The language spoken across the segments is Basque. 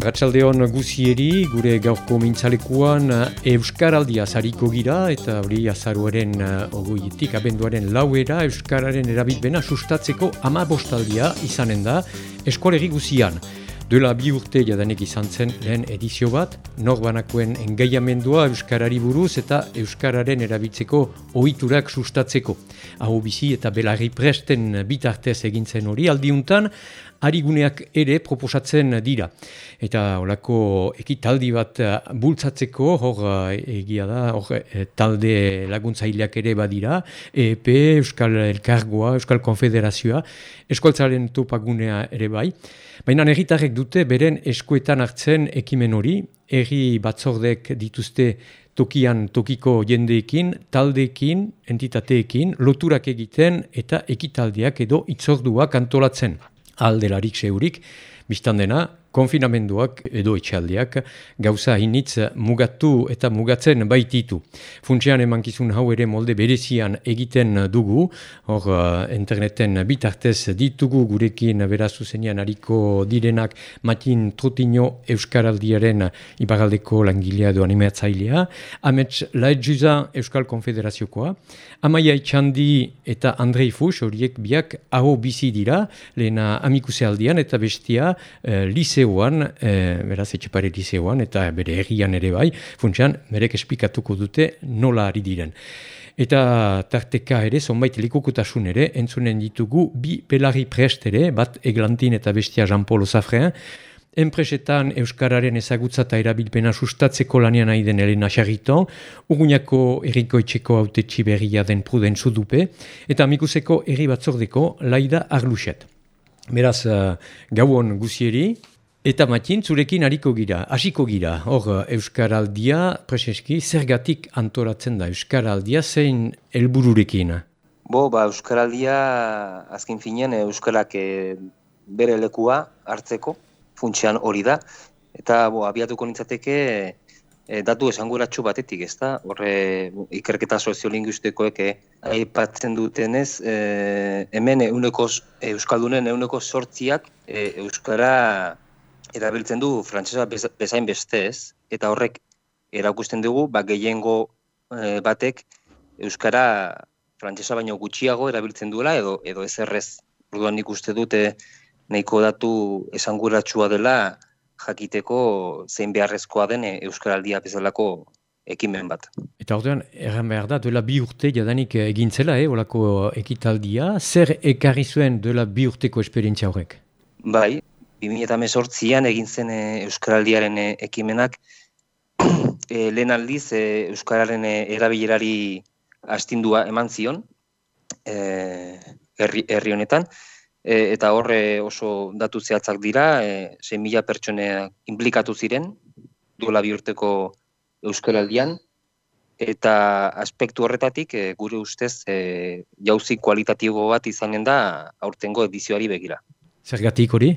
Ratxaldeon guzieri, gure gaurko mintzalekuan Euskaraldia zariko gira eta hori azaruaren uh, ogoietik abenduaren lauera Euskararen erabilbena sustatzeko ama bostaldia izanen da eskolegi guzian. Duela bi urte jadanik izan zen lehen edizio bat, norbanakoen engaiamendua Euskarari buruz eta Euskararen erabiltzeko ohiturak sustatzeko. Aho bizi eta belarri presten bitartez egintzen hori aldiuntan, ariguneak ere proposatzen dira. Eta olako ekitaldi bat eh, bultzatzeko, hor eh, egia da, hor eh, talde laguntzaileak ere badira, EP, Euskal Elkargoa, Euskal Konfederazioa, eskoltzaren topagunea ere bai. Baina egitarrek dute beren eskuetan hartzen ekimen hori, erri batzordek dituzte tokian tokiko jendeekin, taldeekin, entitateekin, loturak egiten eta ekitaldiak edo itzorduak antolatzen aldelarik zeurik, biztan dena, konfinamenduak edo etxaldiak gauza initz mugatu eta mugatzen baititu. Funtsean emankizun hau ere molde berezian egiten dugu, hor uh, interneten bitartez ditugu gurekin beraz zuzenian hariko direnak Matin Trotino Euskaraldiaren ibagaldeko langilea edo animatzailea, Amets Laedjuza Euskal Konfederaziokoa, Amaia Itxandi eta Andrei Fus horiek biak aho bizi dira, lehena amikuse aldian eta bestia uh, liseoan, e, beraz etxepare liseoan, eta bere egian ere bai, funtsean, merek espikatuko dute nola ari diren. Eta tarteka ere, zonbait likukutasun ere, entzunen ditugu bi pelari prest ere, bat eglantin eta bestia Jean-Paul Osafrean, Enpresetan Euskararen ezagutza eta erabilpena sustatzeko lanian nahi den Elena Xarriton, Urguñako errikoitxeko haute txiberria den pruden zudupe, eta amikuseko erri batzordeko Laida Arluxet. Beraz, uh, gauon guzieri, Eta matin, zurekin hariko gira, hasiko gira, hor Euskaraldia, preseski, zergatik antoratzen da Euskaraldia, zein helbururekin? Bo, ba, Euskaraldia, azken finean, Euskarak e, bere lekua hartzeko, funtsian hori da, eta bo, abiatuko nintzateke e, datu esanguratsu batetik, ezta? Horre, ikerketa soziolinguistikoek aipatzen dutenez, e, hemen euneko, Euskaldunen euneko sortziak e, Euskara erabiltzen du frantsesa bezain bestez eta horrek erakusten dugu ba gehiengo e, batek euskara frantsesa baino gutxiago erabiltzen duela edo edo ezerrez. Orduan nik uste dute nahiko datu esanguratsua dela jakiteko zein beharrezkoa den e, euskaraldia bezalako ekimen bat. Eta orduan, erran behar da, duela bi urte jadanik egintzela, eh, olako ekitaldia, zer ekarri zuen duela bi urteko esperientzia horrek? Bai, 2018an egin zen e, Euskaraldiaren e, ekimenak e, lehen aldiz e, Euskararen e, erabilerari astindua eman zion herri, herri honetan e, eta horre oso datu zehatzak dira e, 6 mila pertsonea implikatu ziren duela bihurteko Euskaraldian eta aspektu horretatik e, gure ustez e, jauzi kualitatibo bat izanen da aurtengo edizioari begira. Zergatik hori?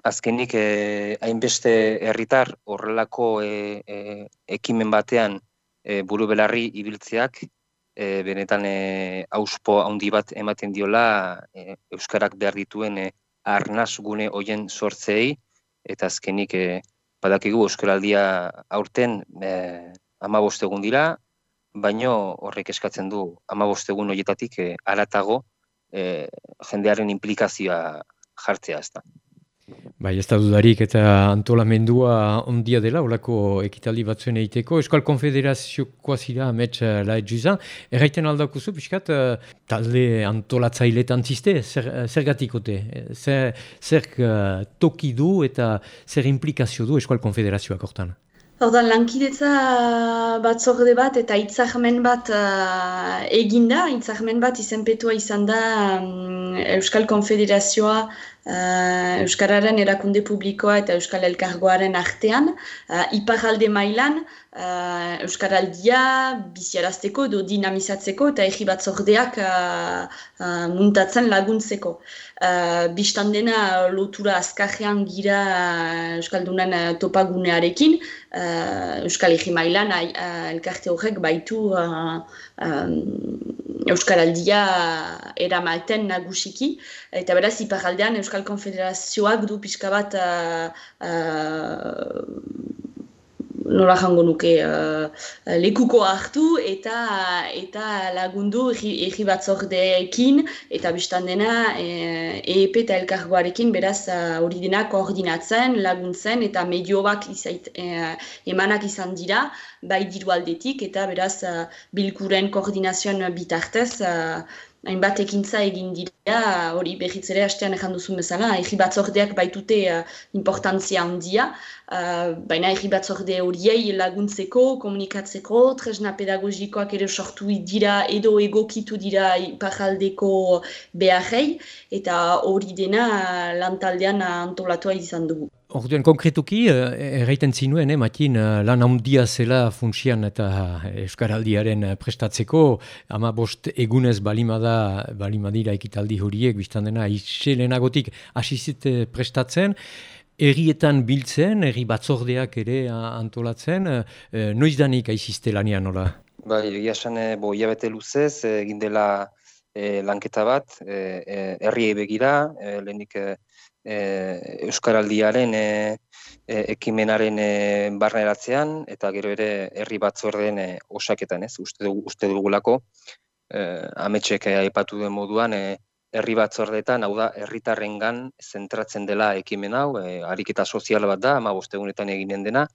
Azkenik eh, hainbeste herritar horrelako eh, eh, ekimen batean eh, buru belarri ibiltzeak eh, benetan eh, auspo handi bat ematen diola eh, euskarak behar dituen eh, arnaz gune hoien sortzeei eta azkenik eh, badakigu euskaraldia aurten eh, ama egun dira baino horrek eskatzen du ama egun horietatik eh, aratago eh, jendearen implikazioa jartzea ez da. Bai, ez da dudarik eta antolamendua ondia dela, olako ekitaldi batzuen egiteko. Euskal Konfederaziokoa zira, amets uh, laet juzan. Erraiten aldakuzu, piskat, uh, talde antolatzailetan ziste, zer, uh, zer gatikote? Zer, zer uh, toki du eta zer implikazio du Euskal Konfederazioak hortan? Hortan, lankidetza batzorde bat eta itzahmen bat uh, eginda, itzahmen bat izenpetua izan da um, Euskal Konfederazioa uh, Euskararen erakunde publikoa eta Euskal Elkargoaren artean, uh, iparalde mailan, uh, Euskaraldia biziarazteko edo dinamizatzeko eta egi batzordeak uh, uh, muntatzen laguntzeko. Uh, Bistan dena lotura azkajean gira Euskaldunen uh, topagunearekin, uh, Euskal Egi mailan uh, elkarte horrek baitu uh, um, Euskaraldia eramaten nagusiki, eta beraz, iparaldean Euskal Konfederazioak du pixka bat nola jango nuke uh, lekuko hartu eta eta lagundu egi batzordeekin eta biztan dena EEP eta elkargoarekin beraz hori uh, dena koordinatzen, laguntzen eta medioak izait, uh, emanak izan dira bai diru aldetik eta beraz uh, bilkuren koordinazioan bitartez hainbat ekintza egin dira, hori behitz ere hastean ezan duzun bezala, egi batzordeak baitute uh, importantzia handia, uh, baina egi batzorde horiei laguntzeko, komunikatzeko, tresna pedagogikoak ere sortu dira edo egokitu dira paraldeko beharrei, eta hori dena lantaldean antolatua izan dugu. Orduan, konkretuki, eh, erraiten zinuen, eh, matin, eh, lan handia zela funtsian eta Euskaraldiaren prestatzeko, ama bost egunez balimada, balimadira ekitaldi horiek, biztan dena, iselenagotik asizite prestatzen, errietan biltzen, erri batzordeak ere antolatzen, noiz danik aizizte lanian, nola? Bai, egia esan, bo, iabete luzez, egin dela lanketa bat, herriei begira, lehenik e, Euskaraldiaren e, e, ekimenaren e, barneratzean eta gero ere herri batzordeen e, osaketan, ez? Uste, dugu, uste dugulako e, ametxek aipatu den moduan e, herri batzordeetan, hau da, herritarrengan zentratzen dela ekimen hau, e, ariketa sozial bat da, ama bostegunetan eginen dena,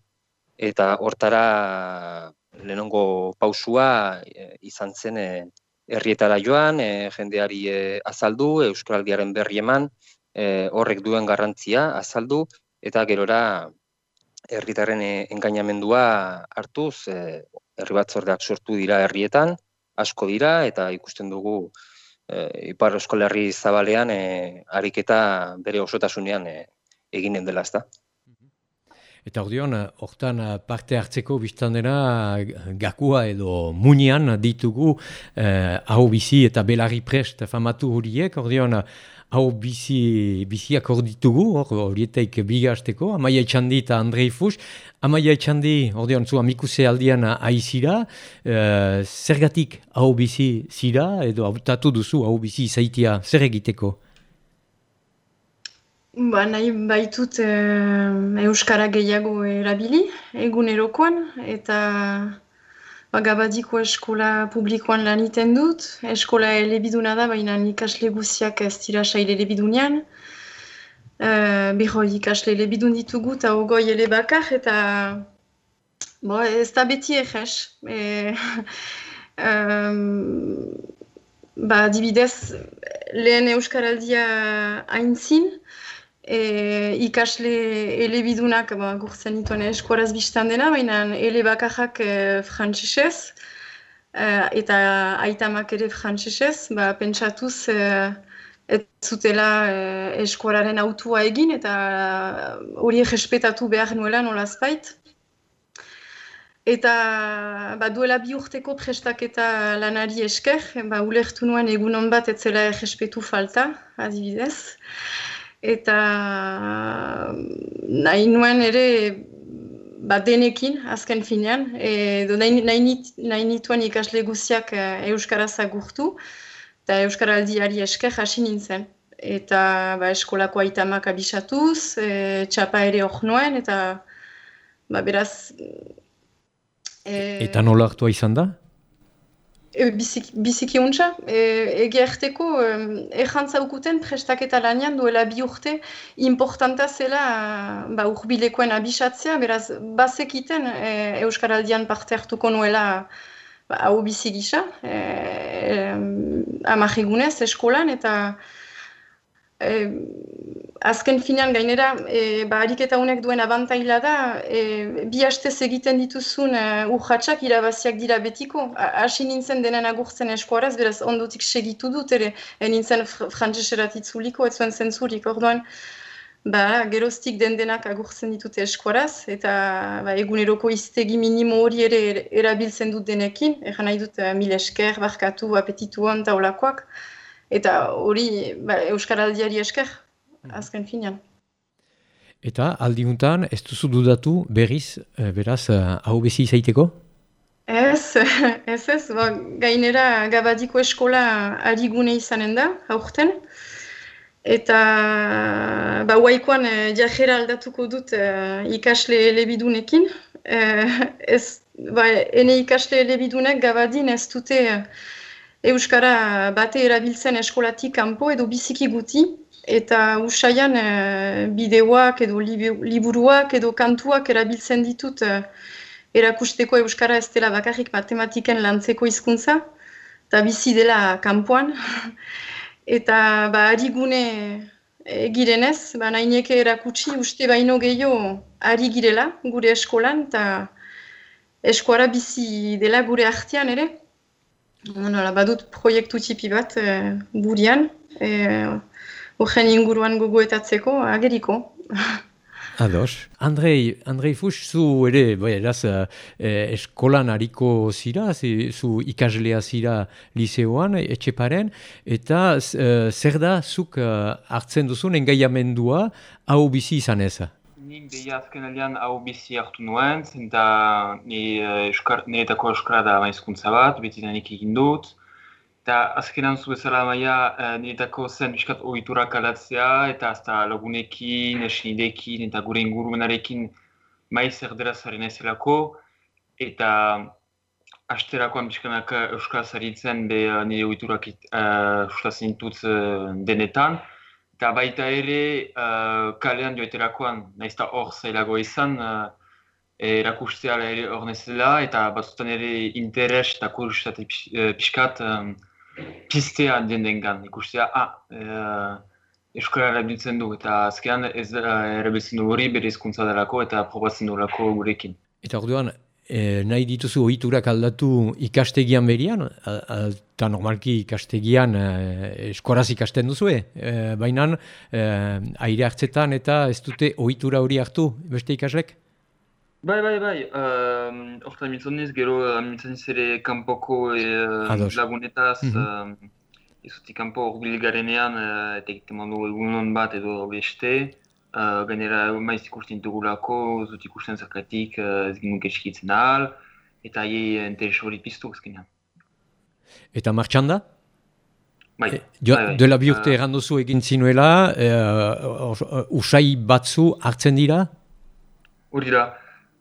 eta hortara lehenongo pausua e, izan zen e, herrietara joan, e, jendeari e, azaldu, Euskaraldiaren berri eman, e, horrek duen garrantzia azaldu eta gerora herritarren e, engainamendua hartuz e, herri batzordeak sortu dira herrietan asko dira eta ikusten dugu e, ipar euskal herri zabalean e, ariketa bere osotasunean e, eginen dela ezta. Eta ordeon, hortan parte hartzeko biztan dena gakua edo munian ditugu eh, hau bizi eta belarri prest famatu horiek. Ordeon, hau bizi, biziak hor ditugu, hor horietaik bigasteko, Amaia Etxandi eta Andrei Fus. Amaia Etxandi, hor dion, zu amikuse aldian aizira, uh, zergatik hau bizi zira, edo hautatu duzu hau bizi zaitia, zer egiteko? Ba, nahi baitut uh, Euskara gehiago erabili, egunerokoan, eta ba, gabadiko eskola publikoan lan iten dut. Eskola elebiduna da, baina ikasle guziak ez dira saile elebidunean. Uh, Biho ikasle elebidun ditugu eta ogoi elebakar eta bo, ez da beti egez. E, um, ba, dibidez, lehen Euskaraldia haintzin, e, ikasle elebidunak ba, gurtzen dituen eskuaraz biztan dena, baina ele bakarrak e, frantzisez, e, eta aitamak ere frantzisez, ba, pentsatuz e, ez zutela e, eskuararen autua egin, eta hori respetatu behar nuela nolazpait. Eta ba, duela bi urteko prestaketa lanari esker, ba, ulertu nuen egunon bat ez zela errespetu falta, adibidez eta nahi nuen ere ba, denekin azken finean, edo nahi, nahi, nituen ikasle guziak e, Euskaraz agurtu, eta Euskaraldiari esker hasi nintzen. Eta ba, eskolako aitamak abisatuz, e, txapa ere hor nuen, eta ba, beraz... E, eta nola hartua izan da? E, biziki untsa, e, egerteko errantza ukuten prestaketa lanian duela bi urte importanta zela ba, urbilekoen abisatzea, beraz, bazekiten e, Euskaraldian parte hartuko nuela ba, hau bizi gisa, e, e, eskolan, eta e, azken finean gainera, e, ba, ariketa honek duen abantaila da, e, bi hastez egiten dituzun e, urratxak irabaziak dira betiko. Hasi nintzen denen agurtzen eskuaraz, beraz ondotik segitu dut, ere e, nintzen fr frantzeserat itzuliko, ez zuen zentzurik, orduan, ba, geroztik den denak agurtzen ditute eskuaraz, eta ba, eguneroko iztegi minimo hori ere erabiltzen dut denekin, egan nahi dut mil esker, barkatu, apetitu hon, taulakoak, eta hori ba, Euskaraldiari esker, azken finean. Eta aldiuntan ez duzu dudatu berriz, eh, beraz, eh, hau bezi izaiteko? Ez, ez ez, ba, gainera gabadiko eskola arigune izanen da, aurten. Eta ba, huaikoan e, jajera aldatuko dut e, ikasle elebidunekin. E, ez, ba, ene ikasle elebidunek gabadin ez dute Euskara bate erabiltzen eskolatik kanpo edo biziki guti. Eta usaian e, bideoak edo liburuak edo kantuak erabiltzen ditut erakusteko Euskara ez dela bakarrik matematiken lantzeko hizkuntza, eta bizi dela kanpoan. eta ba, ari gune egirenez, ba, naineke erakutsi uste baino gehiago ari girela gure eskolan, eta eskuara bizi dela gure artean ere. Nola, badut proiektu tipi bat e, burian, e, inguruan gogoetatzeko, ageriko. Ados. Andrei, Andrei Fus, zu ere, bai, eraz, eh, eskolan hariko zira, zu ikaslea zira liseoan, etxeparen, eta eh, zer da, zuk eh, hartzen duzun engaiamendua hau bizi izan ez? Nik deia azken aldean hau bizi hartu nuen, zenta niretako euskara da maizkuntza bat, beti nik egin dut, Eta azkenan zu bezala maia e, niretako zen biskat ohiturak alatzea eta azta lagunekin, esinidekin eta gure ingurumenarekin maiz erdera zaren ezelako. Eta asterakoan biskanak euskara zaritzen be eh, nire ohiturak uh, sustatzen denetan. Eta baita ere uh, kalean joeterakoan, nahizta hor zailago izan, uh, erakustea ere hor nezela eta batzutan ere interes eta kursitate piskat pistea jendengan ikustea, ah, e, euskara erabiltzen du, eta azkean ez da erabiltzen du hori bere hizkuntza delako eta probatzen lako gurekin. Eta orduan, e, nahi dituzu ohiturak aldatu ikastegian berian, eta normalki ikastegian e, eskoraz ikasten duzu, e, baina e, aire hartzetan eta ez dute ohitura hori hartu beste ikaslek? Bai, bai, bai. Horta uh, mitzoniz, gero mitzoniz ere kanpoko uh, lagunetaz, mm -hmm. uh, izuti kanpo horbil garenean, uh, eta egiten mandu egunon bat edo beste. Uh, gainera, maiz ikusten dugulako, zut ikusten zakatik, uh, ez ginuk eskitzen ahal, eta aie interes hori piztu ezkenean. Eta martxan da? Bai, e, jo, bai, bai. Duela bi urte uh, erranduzu egin zinuela, uh, usai batzu hartzen dira? Hori da.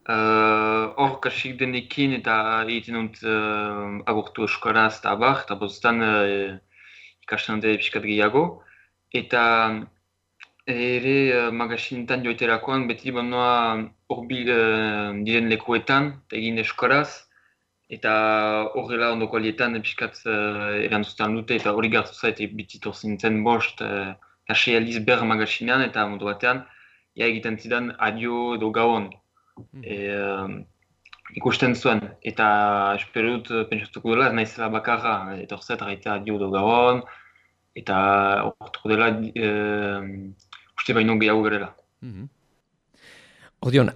Eh, hor uh, kasik denekin eta egiten dut uh, agurtu eskoraz eta abar, eta bostan uh, ikasten dute piskat gehiago. Eta ere uh, magasinetan joiterakoan beti banoa horbil uh, diren lekuetan egin eskoraz. Eta horrela ondoko alietan piskat uh, erantzutan dute eta hori gartu zaite bitit zintzen bost uh, kasei aliz ber magasinean eta mundu batean ja egiten zidan adio edo gauan. E, ikusten zuen, eta espero dut eh, pentsatuko dela, ez naizela bakarra, eta horzet, gaita dio do gabon, eta horretuko dela, e, uste baino gehiago gerela. Mm -hmm. Odeon,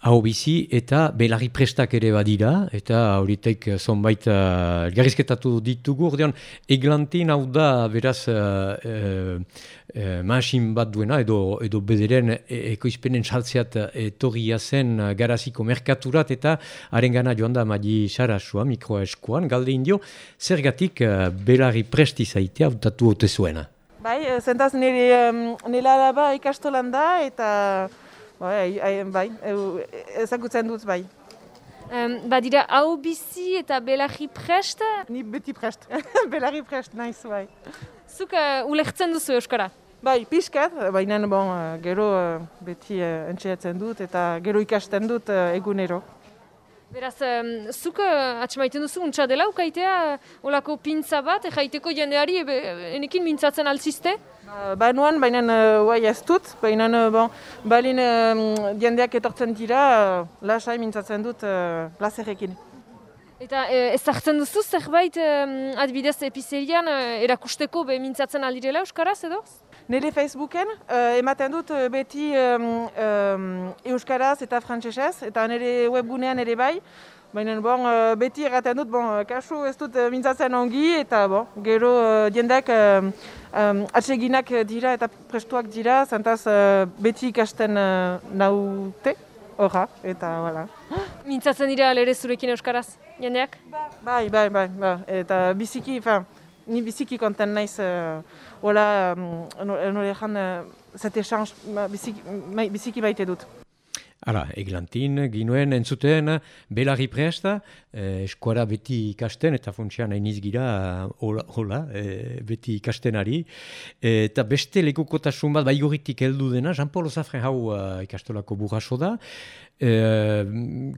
hau bizi eta belarri prestak ere badira, eta horitek zonbait uh, garrizketatu ditugu, ordean eglantin hau da beraz uh, uh, masin bat duena, edo, edo bederen ekoizpenen saltzeat etorria zen garaziko merkaturat, eta haren gana joan da madi sarasua mikroeskuan, galde indio, zergatik uh, belarri presti zaitea hautatu hote zuena? Bai, zentaz nire, nire ba ikastolan da, eta Bai, bai, ezagutzen dut, bai. Um, badira, hau bizi eta belarri prest? Ni beti prest, belarri prest, naiz, bai. Zuk uh, ulertzen duzu Euskara? Bai, pixkat, baina bon, uh, gero beti uh, entxeatzen dut eta gero ikasten dut uh, egunero. Beraz, um, zuk uh, atxemaiten duzu, untsa dela, ukaitea, olako pintza bat, jaiteko jendeari, enekin mintzatzen altziste? Uh, ba nuan, baina uh, ez dut, baina uh, bon, balin uh, jendeak etortzen dira, uh, lasai mintzatzen dut uh, lazerekin. Eta uh, ez hartzen duzu zerbait um, adibidez epizerian uh, erakusteko be mintzatzen aldirela Euskaraz edo? Nire Facebooken uh, ematen dut beti um, um, Euskaraz eta Frantsesez eta nire webgunean ere bai. Baina bon, uh, beti erraten dut, bon, kasu ez dut uh, mintzatzen ongi eta bon, gero uh, jendeak um, atseginak dira eta prestuak dira, zantaz beti ikasten naute, horra, eta wala. Mintzatzen dira alere zurekin euskaraz, jendeak? Bai, bai, bai, bai. eta biziki, fa, ni biziki konten naiz, uh, hola, um, nore jan, uh, zete chans, biziki, biziki baite dut. Hala, eglantin, ginuen, entzuten, belarri presta, eh, eskuara beti ikasten, eta funtsian hain izgira, hola, hola eh, beti ikastenari. Eh, eta beste lekukotasun bat, baiguritik heldu dena, Jean-Paul Zafre hau uh, ikastolako burraso da. Eh,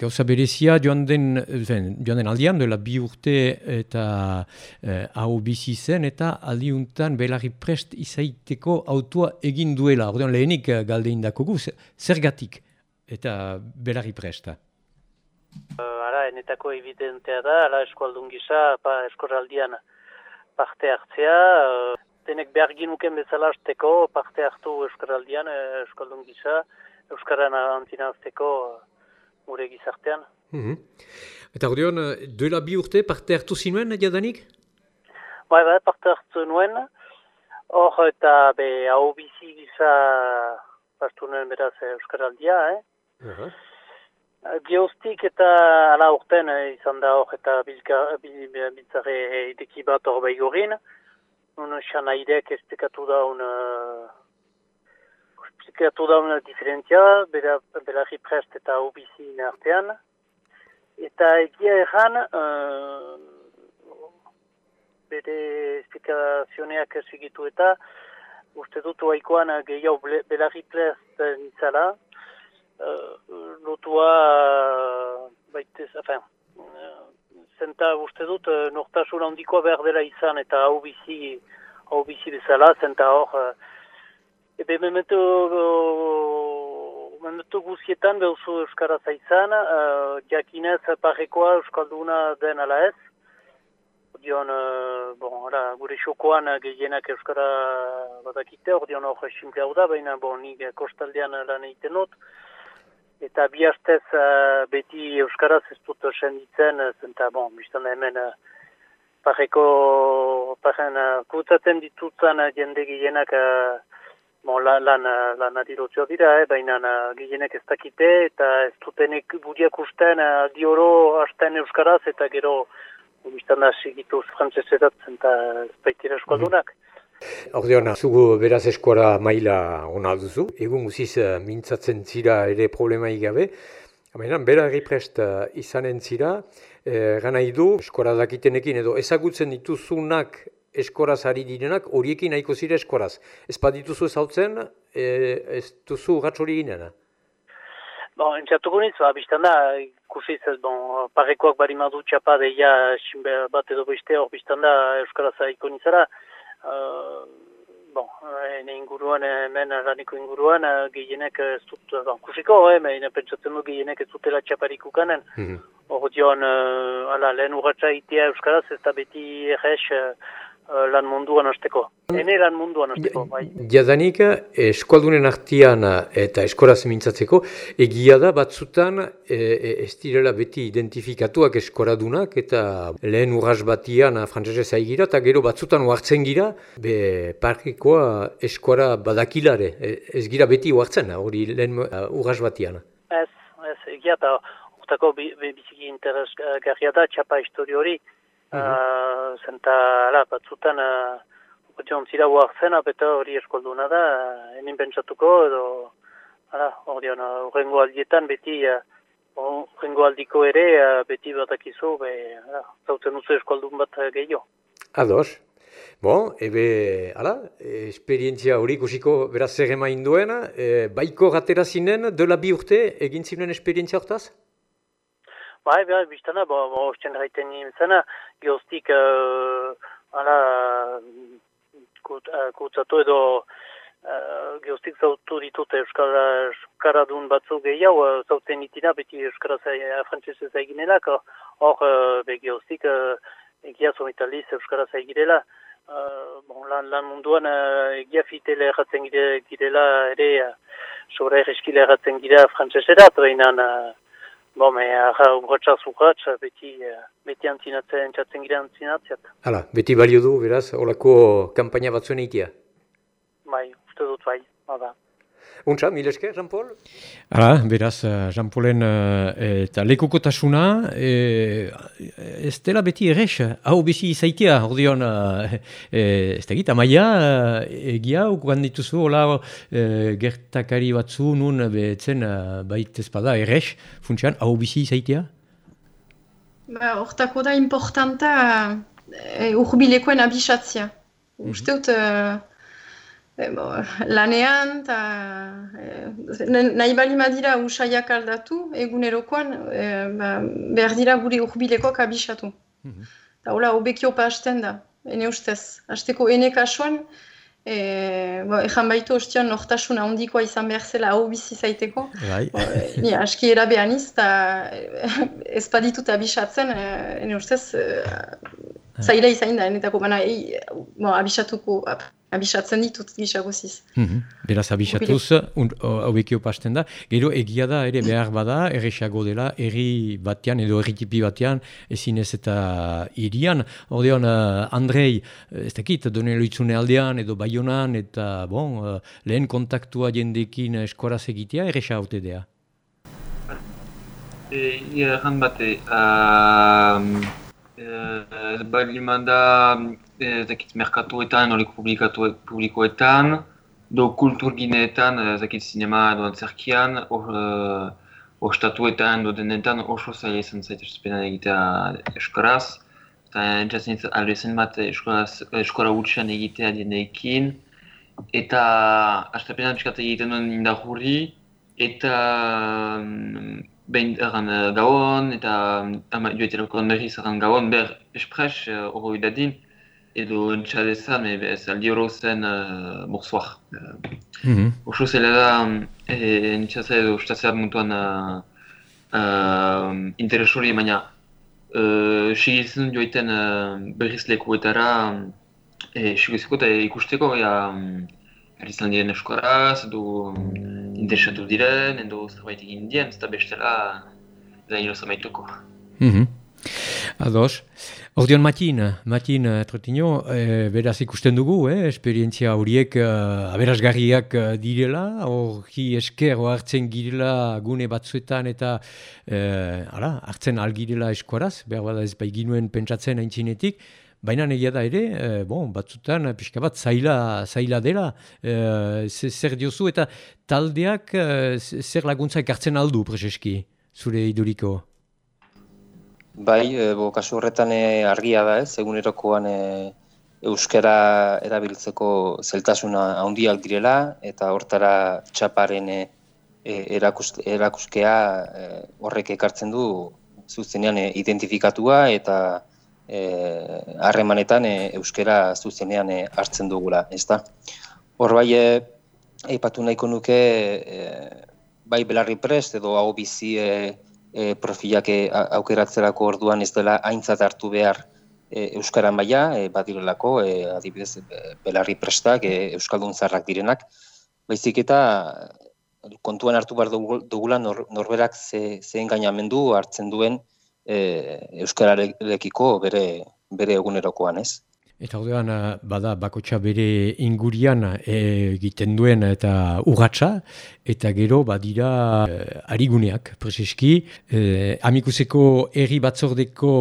gauza berezia, joan den, zen, joan den aldian, dela bi urte eta eh, hau bizi zen, eta aldiuntan belarri prest izaiteko autua egin duela. Ordean lehenik galdein dakogu, zergatik? Eta belarri presta. Uh, ara, enetako evidentea da, ala eskualdun gisa, pa eskoraldian parte hartzea, uh, denek behar ginuken bezala azteko parte hartu eskoraldian, uh, eskualdun gisa, Euskaran antina azteko gure gizartean. Mm -hmm. Eta ordeon, duela bi urte parte hartu zinuen, jadanik? Bai, bai, parte hartu nuen, hor eta be, hau bizi gisa pastu beraz Euskaraldia, eh? Uh Geostik eta ala urten eh, izan da hor eta biltzare ideki bat hor behigorin. Un xanaidek estekatu da un... Estekatu da una diferentzia, bera, bera prest eta obizi artean. Eta egia erran, uh, bere esplikazioneak segitu eta uste dut haikoan gehiago belarri prest nintzala, lotua uh, baitez, enfin, uh, zenta uste dut uh, nortasuna handikoa behar dela izan eta hau bizi, hau bizi bezala, zenta hor, ebe memetu, uh, memetu guzietan behuzu Euskaraz aizan, uh, jakinez parrekoa Euskalduna den ala ez, Ordion, uh, bon, ara, gure xokoan gehienak Euskara badakite, ordion hor simple hau da, baina bon, nik kostaldean lan egiten not, Eta bi hastez uh, beti Euskaraz ez dut senditzen, zenta, bon, biztan hemen uh, pareko, paren, uh, kutzaten ditutzen uh, jende gehienak uh, bon, lan, lan, lan adirotzio dira, eh, baina uh, gehienak ez dakite, eta ez dutenek budiak usten uh, dioro hasten Euskaraz, eta gero, biztan da, sigituz frantzesetat, zenta ez baitira eskualdunak. Mm Ordeona, zugu beraz eskuara maila ona duzu, egun guziz uh, mintzatzen zira ere problemai gabe, Baina, bera prest uh, izanen zira, eh, gana idu, eskora dakitenekin edo ezagutzen dituzunak eskoraz ari direnak, horiekin nahiko zira eskoraz. Ez pa dituzu ez hau zen, eh, ez duzu gatzori ginena? Bon, entzatuko niz, ba, biztan da, kusiz ez, bon, parekoak bari madu txapa deia bat edo beste hor biztan da euskaraz aiko nizara, Uh, bon, ene inguruan, hemen raniko inguruan, uh, gehienek ez dut, bon, kusiko, eh, mehine pentsatzen du gehienek ez dutela txaparik ukanen. Mm -hmm. Hor dion, uh, ala, lehen urratxa itea euskaraz, ez da beti errex, uh, lan munduan azteko. Hene lan munduan azteko, bai. Jadanik, eskualdunen artian eta eskoraz mintzatzeko, egia da batzutan e, ez direla beti identifikatuak eskoradunak eta lehen urras batian frantzese zaigira eta gero batzutan uartzen gira, be parkikoa eskora badakilare, ez gira beti uartzen hori lehen uh, urras batian. Ez, ez, egia eta urtako biziki interesgarria da txapa histori hori, Uh, zenta, ala, batzutan, uh, joan zira huartzen, apeta hori eskolduna da, uh, enin pentsatuko, edo, ala, hori horrengo aldietan, beti, horrengo uh, aldiko ere, uh, beti batakizu, be, ala, zautzen uzu eskoldun bat gehiago. Ados. Bon, ebe, ala, esperientzia hori ikusiko beraz zer emain duena, e, baiko gatera zinen, dela bi urte, egin zinen esperientzia hortaz? Bai, bai, biztana, bo, bo, ostien gaiten nintzena, geostik, uh, ala, kut, uh, kutzatu edo, uh, geostik zautu ditut euskara, dun batzu gehiago, uh, zauten itina, beti euskara zai, frantzese zaiginelak, hor, uh, be, geostik, uh, egia zomitaliz euskara zaigirela, Uh, bon, lan, lan munduan uh, egia fitele erratzen girela ere uh, sobra erreskile erratzen gira frantzeserat, behinan uh, Bo, me, aha, urratxaz urratx, beti, beti antzinatzen, txatzen gira antzinatziat. Hala, beti balio du, beraz, horako kampaina batzuen eitea? Bai, uste dut bai, bada. Untsa, mil esker, Jean-Paul? Hala, beraz, eh, Jean-Paulen uh, eta lekukotasuna, e, ez dela beti errex, hau bizi izaitia, ordeon, e, ez da gita, maia, egia, ukuan dituzu, hola, uh, gertakari batzu, nun, betzen, bait ezpada, errex, funtsian, hau bizi izaitia? Ba, hortako da importanta, uh, urbilekoen abisatzia. Mm -hmm. Uste dut, E, bo, lanean, eta e, nahi bali madira usaiak aldatu, egunerokoan, e, ba, behar dira guri urbilekoak abisatu. Mm -hmm. Eta hola, obekio pa hasten da, ene ustez. Azteko ene kasuan, e, bo, ezan baitu ostian nortasuna ondikoa izan behar zela hau bizi zaiteko. Bai. Ni aski erabean iz, eta ez baditut abisatzen, ene ustez, zaila izan da, enetako, baina abisatuko, abisatzen ditut gisagoziz. Mm -hmm. Beraz abisatuz, hauekio pasten da. Gero egia da ere behar bada, erresago dela, erri batean edo erritipi batean, ezinez eta irian. Ordeon, uh, Andrei, eh, ez dakit, donen loitzune aldean edo baionan, eta bon, uh, lehen kontaktua jendekin eskoraz egitea, erresa haute dea. Ia erran bate, uh, uh, bali manda ezakit merkatuetan, hori publikoetan, do kulturgineetan, ezakit zinema edo antzerkian, hor statuetan, do denetan oso zaila izan zait espenan egitea eskoraz. Eta entzatzen alde zen bat eskora gutxean egitea dieneekin. Eta astapenan piskat egiten duen indahurri, eta behin erran gauan, eta joetelako berriz erran gauan, ber espres hori dadin, edo entxadezan, ez aldi horo zen uh, morsoak. Uh, mm -hmm. Oso zela da, e, entxadezan edo ustazea muntuan uh, uh, interesori, baina uh, sigizun joiten uh, berriz lekuetara, e, sigiziko eta ikusteko, ja, um, izan diren eskoraz, edo um, interesatu diren, edo zerbait egin dien, ez da bestela, zain hilo zamaituko. Mm -hmm. Ados. Ordeon Matin, Matin Trotino, e, beraz ikusten dugu, eh, esperientzia horiek uh, aberasgarriak uh, direla, hori esker hartzen girela gune batzuetan eta uh, ara, hartzen algirela eskoraz, behar bada ez baiginuen pentsatzen aintzinetik, Baina egia da ere, bon, batzutan pixka bat zaila, zaila dela, e, zer diozu eta taldeak zer laguntzak hartzen aldu, prezeski, zure iduriko? Bai, e, bo, kasu horretan e, argia da, ez, egunerokoan e, euskara erabiltzeko zeltasuna handiak direla, eta hortara txaparen e, erakuskea horrek ekartzen du zuzenean identifikatua eta harremanetan e, euskara zuzenean hartzen dugula, ez da. Hor bai, eipatu nahiko nuke, bai belarri prest edo hau bizi e, profilak e, aukeratzerako orduan ez dela aintzat hartu behar e, Euskaran baia, e, badirelako, e, adibidez, belarri prestak, e, Euskaldun zarrak direnak, baizik eta kontuan hartu behar dugula nor, norberak ze, ze engainamendu hartzen duen e, Euskararekiko bere, bere egunerokoan ez. Eta ordean, eh, bada, bakotxa bere ingurian eh, egiten duen eta urratsa, eta gero badira e, ariguneak, prezeski. E, amikuseko erri batzordeko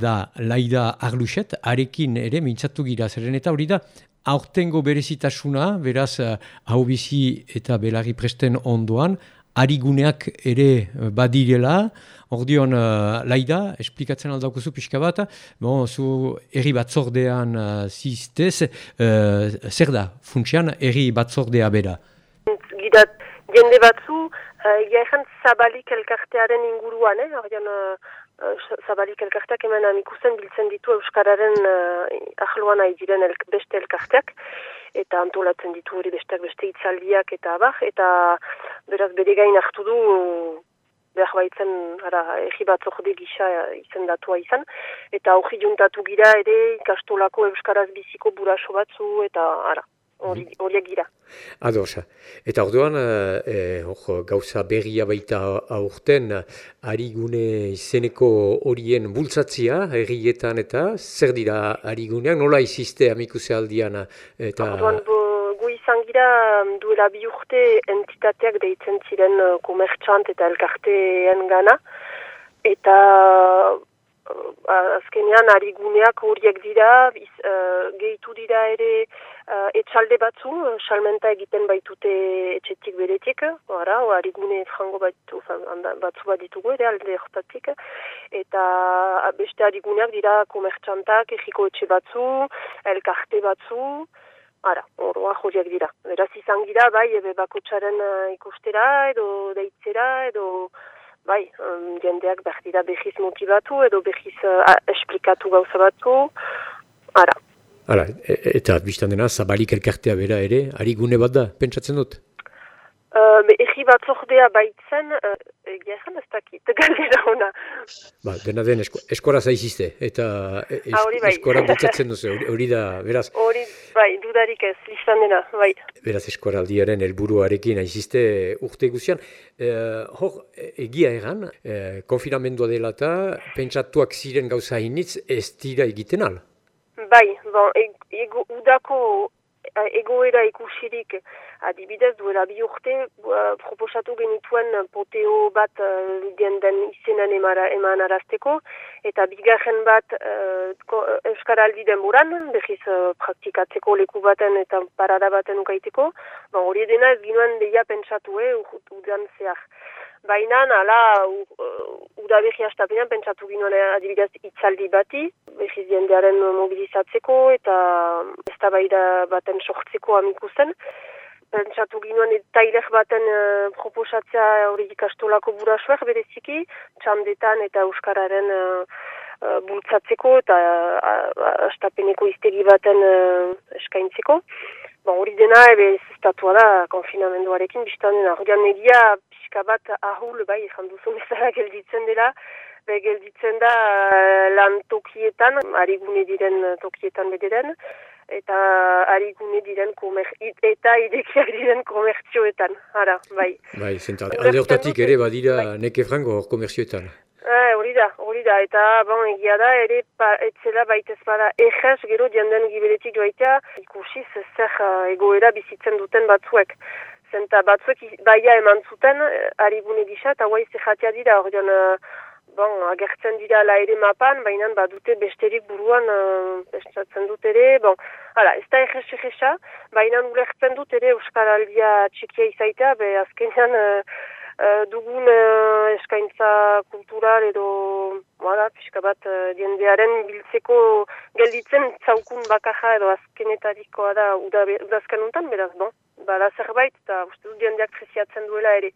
da laida arluxet, arekin ere mintzatu gira zeren eta hori da, aurtengo berezitasuna, beraz, hau bizi eta belarri presten ondoan, ariguneak ere eh, badirela, ordion uh, laida, esplikatzen aldaukuzu pixka bat, bon, zu erri batzordean uh, ziztez, uh, zer da, funtsian, erri batzordea bera? Gidat, jende batzu, uh, zabalik elkartearen inguruan, eh? Ordion, uh, zabalik elkarteak hemen ikusten biltzen ditu Euskararen uh, ahloan nahi diren beste elkarteak, eta antolatzen ditu hori besteak beste itzaldiak eta abar, eta beraz bere gain hartu du behar baitzen ara, egi bat zorde gisa izen datua izan, eta hori juntatu gira ere ikastolako euskaraz biziko buraso batzu eta ara, horiek gira. Ados, eta orduan, e, gauza berria baita aurten, arigune izeneko horien bultzatzia, errietan eta zer dira ariguneak, nola iziste amikuse aldian? Eta... Orduan, bo, gu izan gira duela bi urte entitateak deitzen ziren uh, komertxant eta elkarteen gana. Eta azkenean ari guneak horiek dira, iz, uh, gehitu dira ere uh, etxalde batzu, salmenta egiten baitute etxetik beretik, ara, ari gune frango baitu, batzu bat ditugu ere alde hortatik, eta beste ari guneak dira komertxantak, egiko etxe batzu, elkarte batzu, Ara, oroa jodiak dira. Beraz izan gira, bai, ebe bakotxaren ikustera, edo deitzera, edo bai, um, jendeak behar dira behiz motivatu edo behiz uh, esplikatu gauza batzu, ara. Ara, e, eta biztan dena, zabalik elkartea bera ere, ari gune bat da, pentsatzen dut? Uh, Egi bat zordea baitzen, uh, egia ezan ez dakit, galdera hona. Ba, dena den esko, eskora zaizizte, eta es, ah, bai. eskora butzatzen duzu, hori da, beraz? Hori, bai, dudarik ez, izan dena, bai. Beraz, eskoraldiaren helburuarekin aizizte urte guzian. Uh, hor, egia egan, uh, konfinamendua dela eta pentsatuak ziren gauza initz ez dira egiten al? Bai, bon, ego, udako egoera ikusirik adibidez duela bi urte uh, proposatu genituen poteo bat uh, den izenan emara, eman arazteko eta bigarren bat uh, Euskaraldi denboran behiz praktikatzeko leku baten eta parada baten ukaiteko. Ba, hori dena ez ginoen deia pentsatu eh, udan zehar Baina, ala, uda behi astapenean pentsatu ginoen adibidez itzaldi bati, behiz jendearen mobilizatzeko eta ez baten sortzeko amiku zen. Pentsatu ginoen eta baten uh, proposatzea hori ikastolako burasuak bereziki, txandetan eta euskararen uh, uh, bultzatzeko eta astapeneko iztegi baten uh, eskaintzeko. Bon, hori dena, ebe, zestatua da, konfinamenduarekin, biztan dena. Horian egia, pixka bat ahul, bai, janduzun ezara gelditzen dela, be gelditzen da uh, lan tokietan, arigune diren tokietan bederen, eta arigune diren komer, eta idekiak diren komertzioetan, ara, bai. Bai, zenta, alde hortatik ere, badira, bai. neke frango hor komertzioetan. Eh, hori da, hori da, eta bon, egia da, ere, pa, etzela baitez bada egez, gero, dianden giberetik joaitea, ikusiz, zer egoera bizitzen duten batzuek zenta batzuek baia eman zuten, eh, ari gune gisa, eta guai zehatia dira, ordean, uh, bon, agertzen dira la ere mapan, baina badute besterik buruan, uh, dut ere, bon, hala, ez da egeza, baina ulertzen dut ere Euskal Aldia txikia izaitea, be azkenean uh, uh, dugun uh, eskaintza kultural edo, wala, pixka bat, uh, diendearen biltzeko gelditzen zaukun bakaja edo azkenetarikoa da udazken untan, beraz, bon bada zerbait, eta uste dut jendeak duela ere.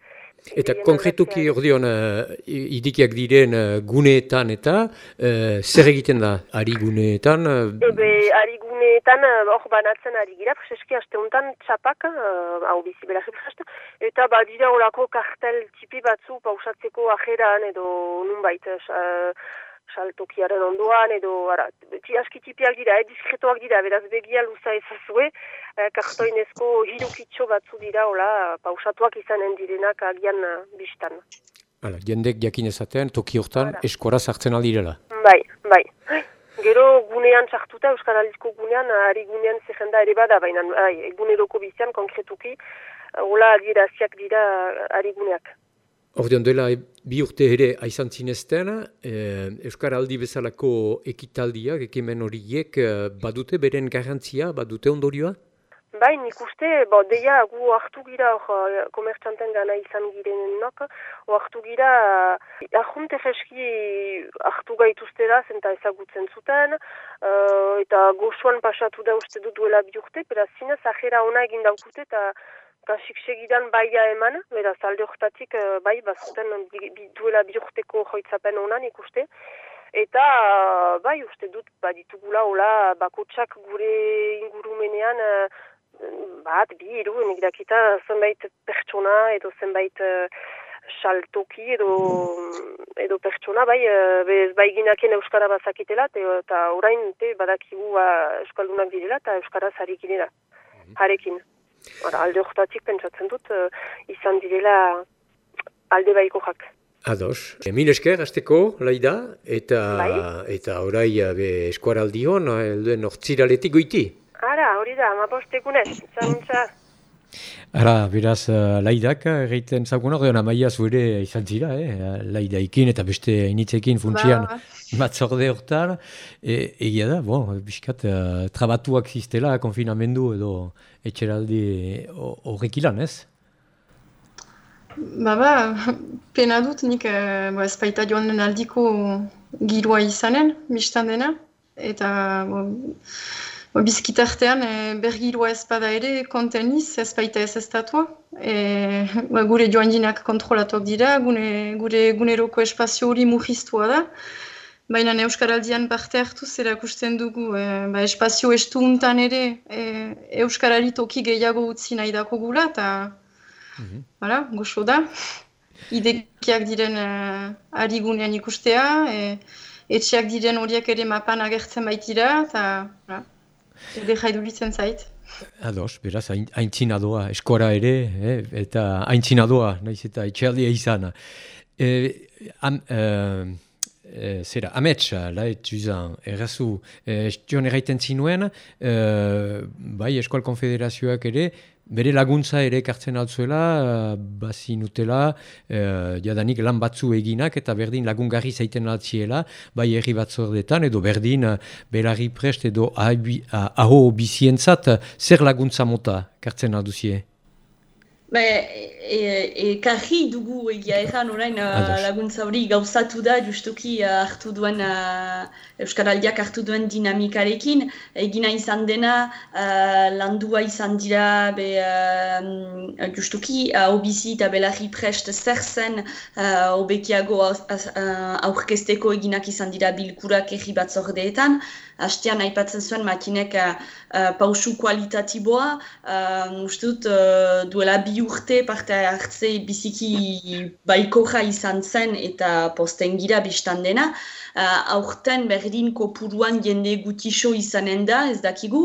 Eta konkretuki hor dion, uh, idikiak diren uh, guneetan eta uh, zer egiten da ari guneetan? Uh... Ebe, ari guneetan hor uh, banatzen ari gira, prezeski haste honetan txapak, hau uh, bizi bela eta badira horako kartel tipi batzu pausatzeko ajeran edo nunbait, uh, saltokiaren ondoan, edo, ara, beti aski tipiak dira, eh, diskretoak dira, beraz begia luza ezazue, eh, kartoinezko hirukitxo batzu dira, hola, pausatuak izanen direnak agian uh, biztan. Hala, jendek jakin ezatean, toki hortan, eskora sartzen aldirela. Bai, bai. Gero gunean sartuta, Euskal gunean, ari gunean zehenda ere bada, baina bai, eguneroko bizian, konkretuki, hola adiraziak dira ari guneak. Ordean dela bi urte ere aizan zinezten, eh, Euskar Aldi bezalako ekitaldiak, ekimen horiek eh, badute beren garantzia, badute ondorioa? Bai, nik uste, bo, deia gu hartu gira hor eh, komertxanten gana izan giren nok, hartu gira ahunte jeski hartu gaituztera zenta ezagutzen zuten, uh, eta gozuan pasatu da uste du duela bi urte, beraz zinez ahera ona egin daukute eta kasik segidan baia eman, beraz alde horretatik uh, bai, bazuten duela bihurteko joitzapen honan ikuste. Eta, bai, uste dut, baditugula, hola, bakotsak gure ingurumenean, uh, bat, bi, iru, enik dakita, zenbait pertsona edo zenbait uh, saltoki edo, edo pertsona, bai, bez, bai ginaken Euskara bazakitela, eta orain, te, badakigu uh, Euskaldunak direla, eta Euskara zarikinera, mhm. harekin. Ora, alde horretatik pentsatzen dut, uh, izan direla alde baiko jak. Ados. Emil esker, azteko, laida, eta, bai? eta orai be, eskuaraldi hon, elduen ortsiraletik goiti. Ara, hori da, ma postekunez, zanuntza. Ara, beraz, uh, laidak egiten zaukuna, ordean amaia zuere izan zira, eh? laidaikin eta beste initzekin funtsian ba, ba. batzorde hortan. E, egia da, bon, biskat, uh, trabatuak ziztela konfinamendu edo etxeraldi horrek ilan, ez? Ba, ba, pena dut nik uh, ba, ez joan den aldiko girua izanen, biztan dena. Eta, bo, Bizkitartean, e, bergirua ez bada ere, konteniz, ez baita ez ez datua. E, ba, gure joan dinak kontrolatuak dira, gure, gure guneroko espazio hori mugiztua da. Baina Euskaraldian parte hartu zera kusten dugu, e, ba, espazio estu untan ere e, Euskarari toki gehiago utzi nahi dako gula, eta mm -hmm. goxo da. Idekiak diren uh, ari gunean ikustea, e, etxeak diren horiek ere mapan agertzen baitira, eta... Ede jaidulitzen zait. Ados, beraz, haintzina doa, eskora ere, eh, eta haintzina doa, nahiz eta itxaldia izan. E, am, e, e, zera, ametsa, laet juzan, errazu, e, estion erraiten zinuen, e, bai, Eskual Konfederazioak ere, bere laguntza ere ekartzen altzuela, bazin utela, uh, jadanik lan batzu eginak eta berdin lagungarri zaiten altziela, bai herri batzordetan edo berdin uh, berari prest edo aho bizientzat, zer laguntza mota ekartzen alduzie? Ba, e, e, dugu egia erran orain uh, laguntza hori gauzatu da justuki uh, hartu duen uh, Euskaraldiak hartu duen dinamikarekin. Egina izan dena uh, landua izan dira be, uh, justuki uh, obizi eta belarri prest zer zen uh, obekiago aurkesteko eginak izan dira bilkurak erri batzordeetan. Hastean aipatzen zuen makinek uh, pausu kualitatiboa. Uh, uste dut uh, duela bi urte parte hartze biziki baikoja izan zen eta posten gira biztan dena. Uh, aurten berdin kopuruan jende gutixo izanen da, ez dakigu,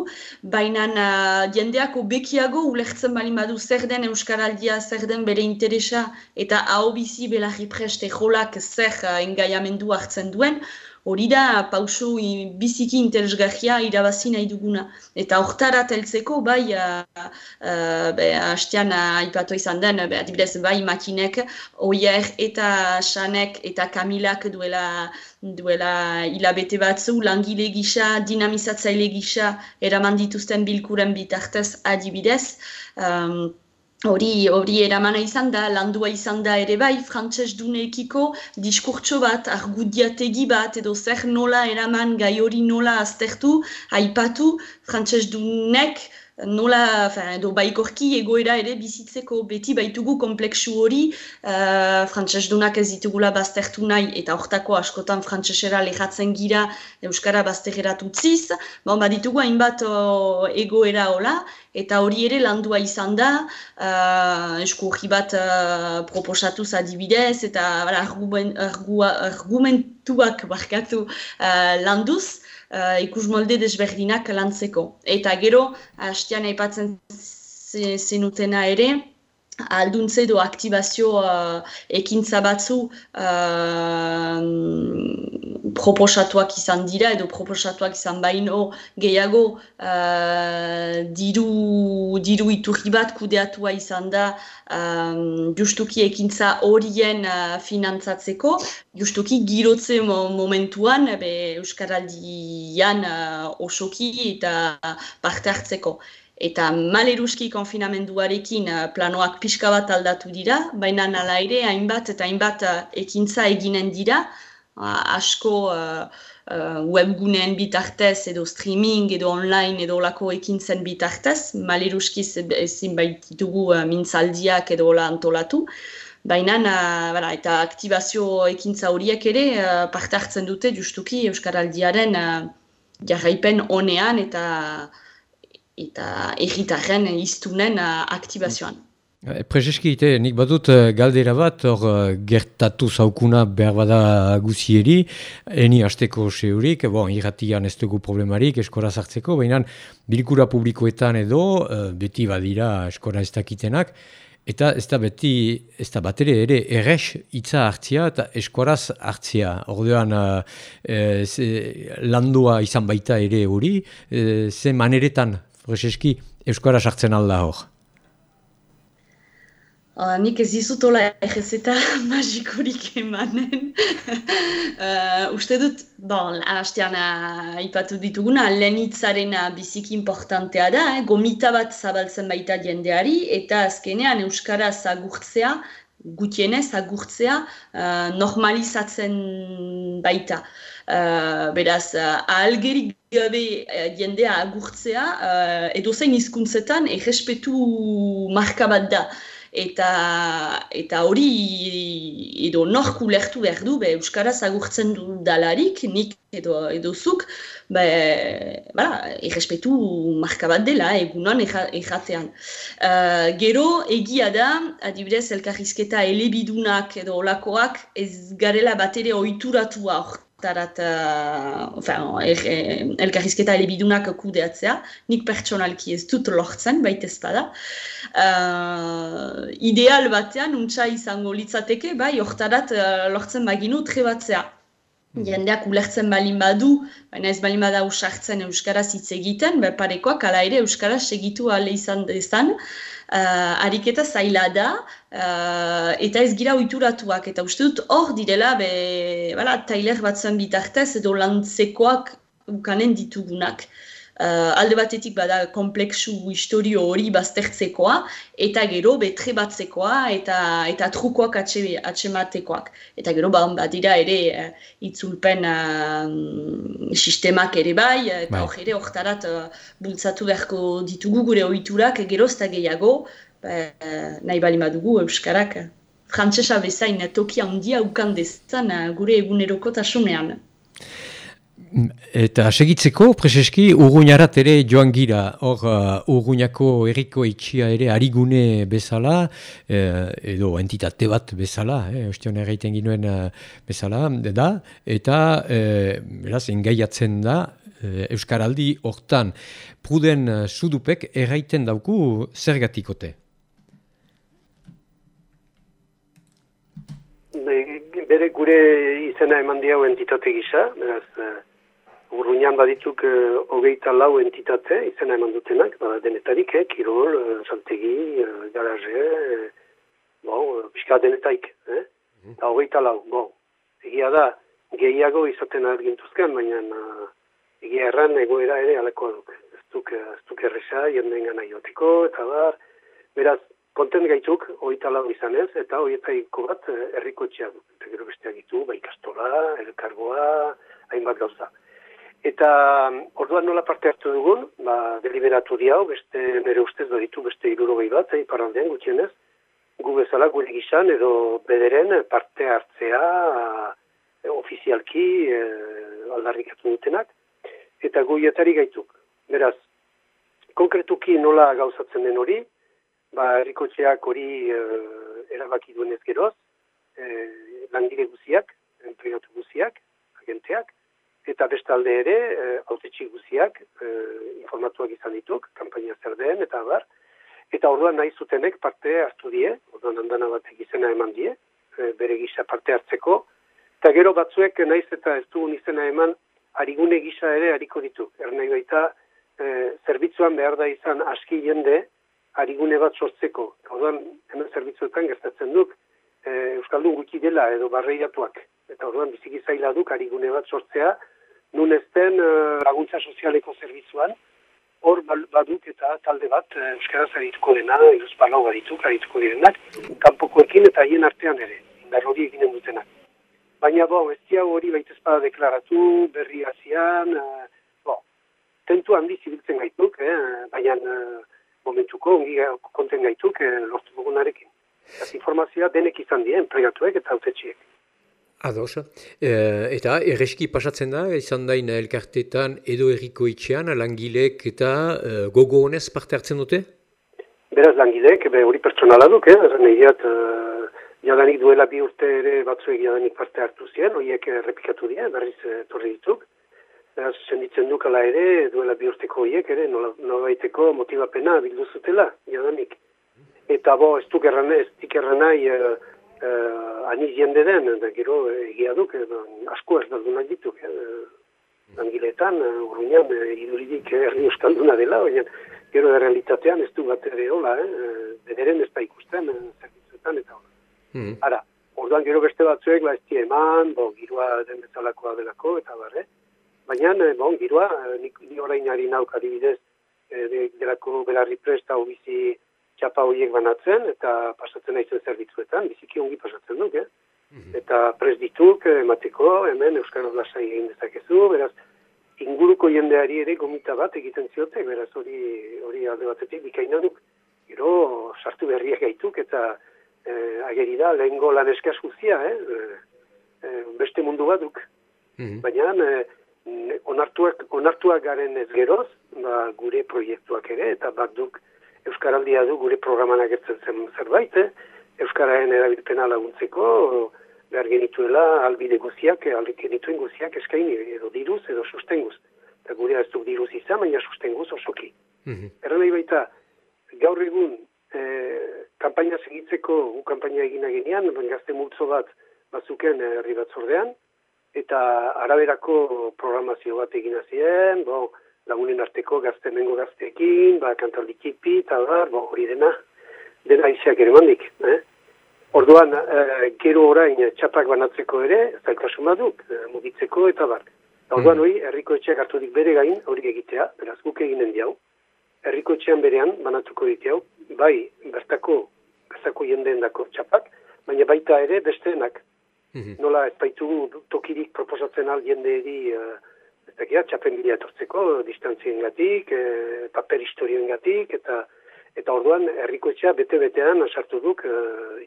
baina uh, jendeak obekiago ulertzen bali badu zer den Euskaraldia, zer den bere interesa eta hau bizi belarri preste jolak zer uh, engaiamendu hartzen duen, hori da pauso biziki interesgarria irabazi nahi duguna. Eta hortara teltzeko bai uh, uh, hastean uh, izan den, be, adibidez bai makinek, oier eta sanek eta kamilak duela duela hilabete batzu, langile gisa, dinamizatzaile gisa, eraman dituzten bilkuren bitartez adibidez. Um, Hori, hori eramana izan da, landua izan da ere bai, frantses dunekiko diskurtso bat, argudiategi bat, edo zer nola eraman gai hori nola aztertu, aipatu, frantses dunek, nola, fin, edo baikorki egoera ere bizitzeko beti baitugu kompleksu hori, uh, frantses dunak ez ditugula baztertu nahi, eta hortako askotan frantsesera lehatzen gira Euskara baztegerat utziz, bon, baditugu hainbat egoera hola, eta hori ere landua izan da, uh, esku hori bat uh, proposatuz adibidez, eta argumentuak barkatu uh, landuz, uh, ikus molde desberdinak lantzeko. Eta gero, hastean aipatzen zenutena ere, alduntze edo aktibazio uh, ekintza batzu uh, proposatuak izan dira edo proposatuak izan baino gehiago uh, diru, diru iturri bat kudeatua izan da um, justuki ekintza horien uh, finantzatzeko, justuki girotze momentuan be, Euskaraldian uh, osoki eta parte hartzeko. Eta maleruski konfinamenduarekin uh, planoak pixka bat aldatu dira, baina nala ere hainbat eta hainbat uh, ekintza eginen dira, asko uh, uh, webguneen bitartez edo streaming edo online edo lako ekintzen bitartez, maleruski ezin baititugu uh, mintzaldiak edo la antolatu. Baina, uh, eta aktibazio ekintza horiek ere uh, parte hartzen dute justuki Euskaraldiaren uh, jarraipen honean eta eta erritarren iztunen uh, aktibazioan. Eh, Prezeski, nik badut uh, galdera bat, hor uh, gertatu zaukuna behar bada guzieri, eni hasteko seurik, bon, irratian ez dugu problemarik eskora zartzeko, baina bilkura publikoetan edo, beti badira eskora ez dakitenak, Eta ez da beti, ez da bat ere, errex hitza hartzia eta eskoraz hartzia. Ordean, landua izan baita ere hori, ze maneretan Roseski, Euskara sartzen alda hor? Uh, nik ez dizutola egezeta magikorik emanen. uh, uste dut, bon, hastean uh, ipatu dituguna, lehenitzaren biziki importantea da, eh? gomita bat zabaltzen baita jendeari, eta azkenean Euskara zagurtzea, gutienez agurtzea uh, normalizatzen baita. Uh, beraz, uh, ahalgerik gabe uh, jendea agurtzea, uh, edo zein egespetu marka bat da eta eta hori edo norku lertu behar du, be, Euskaraz agurtzen du dalarik, nik edo, edo zuk, be, bera, errespetu marka bat dela, egunon erratean. Uh, gero, egia da, adibidez, elkarrizketa elebidunak edo olakoak ez garela bat ere oituratua tarat, uh, enfin, er, er, elkarrizketa elebidunak kudeatzea, nik pertsonalki ez dut lortzen, baita ezpada. Uh, ideal batean, untsa izango litzateke, bai, hortarat uh, lortzen baginu trebatzea. Hmm. Jendeak ulertzen balin badu, baina ez balin bada usartzen Euskaraz hitz egiten, parekoak ala ere Euskaraz segitu ale izan dezan, uh, ariketa zaila da, uh, eta ez gira oituratuak, eta uste dut hor direla, be, bala, tailer bat zen bitartez edo lantzekoak ukanen ditugunak. Uh, alde batetik bada kompleksu historio hori baztertzekoa, eta gero betre batzekoa eta eta trukoak atxe, atxematekoak. Eta gero ba, badira ere uh, itzulpen uh, sistemak ere bai, eta bai. hor ere hortarat uh, bultzatu beharko ditugu gure ohiturak gero eta gehiago, ba, nahi bali madugu Euskarak. Frantzesa bezain tokia handia ukan dezan gure egunerokotasunean. Eta segitzeko, preseski, urguinarat ere joan gira, hor uh, urguinako erriko itxia ere harigune bezala, eh, edo entitate bat bezala, eh, ostion erraiten ginuen uh, bezala, da, eta eh, beraz, engaiatzen da, eh, Euskaraldi hortan, pruden uh, sudupek erraiten dauku zergatikote. Bere gure izena eman diau entitate gisa, beraz, Urruñan badituk uh, hogeita lau entitate izena eman dutenak, ba, denetarik, eh, kirol, uh, saltegi, uh, garaje, uh, bon, pixka denetaik. Eh? Mm -hmm. hogeita lau, bon. Egia da, gehiago izaten argintuzken, baina uh, egia erran egoera ere aleko duk. Ez duk, ez duk erresa, jenden gana iotiko, eta bar, beraz, kontent gaituk, hogeita lau izan ez, eta horietaiko bat erriko txea du. Eta gero besteak ditu, ba ikastola, elkargoa, hainbat gauza. Eta mm, orduan nola parte hartu dugun, ba, deliberatu diau, beste bere ustez baditu beste irurogei bat, eh, paraldean gutxienez, gu bezala gure gizan edo bederen parte hartzea e, ofizialki e, aldarrikatu dutenak, eta goietari gaituk. Beraz, konkretuki nola gauzatzen den hori, ba, errikotxeak hori e, erabaki duenez geroz, e, langile guziak, entregatu guziak, agenteak, eta bestalde ere, e, autetxi guziak e, informatuak izan dituk, kampaina zer den, eta bar, eta orduan nahi zutenek parte hartu die, orduan handana batek izena eman die, e, bere gisa parte hartzeko, eta gero batzuek naiz eta ez dugun izena eman, harigune gisa ere hariko ditu. Ernei baita, e, zerbitzuan behar da izan aski jende, harigune bat sortzeko. Orduan, hemen zerbitzuetan gertatzen duk, e, Euskaldun gutxi dela edo barreiatuak. Eta orduan biziki zaila duk harigune bat sortzea, nun ezten uh, laguntza sozialeko zerbitzuan, hor baduk eta talde bat uh, Euskaraz arituko dena, iruz palau badituk arituko direnak, kanpokoekin eta hien artean ere, hori eginen dutenak. Baina bo, ez hori baita espada deklaratu, berri azian, uh, bo, tentu handi zibiltzen gaituk, eh, baina uh, momentuko, ongi konten gaituk, eh, lortu dugunarekin. Informazioa denek izan dien, pregatuek eta autetxiek. Ados. E, eta erreski pasatzen da, izan dain elkartetan edo erriko itxean, langilek eta e, gogo honez parte hartzen dute? Beraz langilek, be, hori pertsonala duk, eh? Nahiat, uh, jadanik duela bi urte ere batzuek jadanik parte hartu ziren, horiek repikatu dira, berriz torri dituk. Beraz, senditzen dukala ere, duela bi urteko horiek ere, nola, nola baiteko motivapena bildu zutela, jadanik. Eta bo, ez duk erran, ez dik erran nahi, uh, uh, aniz jende den, da gero egia duk, edo, asko ez daldunak ditu, eh, langiletan, uh, urruinan, uh, iduridik erri euskalduna dela, baina gero realitatean ez du bat ere hola, eh, bederen ez da ikusten, uh, Mm Ara, orduan gero beste batzuek, ba, ez eman, bo, girua den bezalakoa delako, eta barre. Baina, eh, bon, girua, eh, ni, ni orain ari nauk adibidez, e, de, delako belarri presta bizi txapa horiek banatzen, eta pasatzen naizen zerbitzuetan, biziki ongi pasatzen duk, eh? Mhm. Eta prez dituk, emateko, hemen Euskara Blasai egin dezakezu, beraz, inguruko jendeari ere gomita bat egiten ziotek, beraz hori hori alde batetik bikaina duk. Gero sartu berriak gaituk eta e, ageri da lehengo lan eskaz guztia, eh? E, beste mundu bat duk. Mm Baina e, onartuak, onartuak garen ez geroz, ba, gure proiektuak ere, eta bat duk Euskaraldia du gure programan agertzen zen zerbait, eh? Euskararen erabilpena laguntzeko, behar genituela albide guziak, alde genituen guziak eskaini, edo diruz, edo sustenguz. Eta gure ez duk diruz izan, baina sustenguz osoki. Mm -hmm. Erra baita, gaur egun, e, kampaina segitzeko, gu kampaina egina genean, gazte multzo bat bazuken herri batzordean, eta araberako programazio bat egina ziren, bo, lagunen arteko gazte mengo gazteekin, ba, kantaldikipi, eta hori dena, dena iziak ere mandik, eh? Orduan, e, gero orain txapak banatzeko ere, zailtasun baduk, e, mugitzeko eta bar. Orduan mm. hori, herriko etxeak hartu dik bere gain, hori egitea, beraz guk eginen diau. Herriko etxean berean banatuko ditu bai, bertako, bertako jendeen dako txapak, baina baita ere besteenak. Mm Nola, ez baitu tokirik proposatzen al jende edi, uh, ez da txapen bila etortzeko, distantzien gatik, paper historioen gatik, eta Eta orduan, herrikoetxea bete-betean sartu duk e,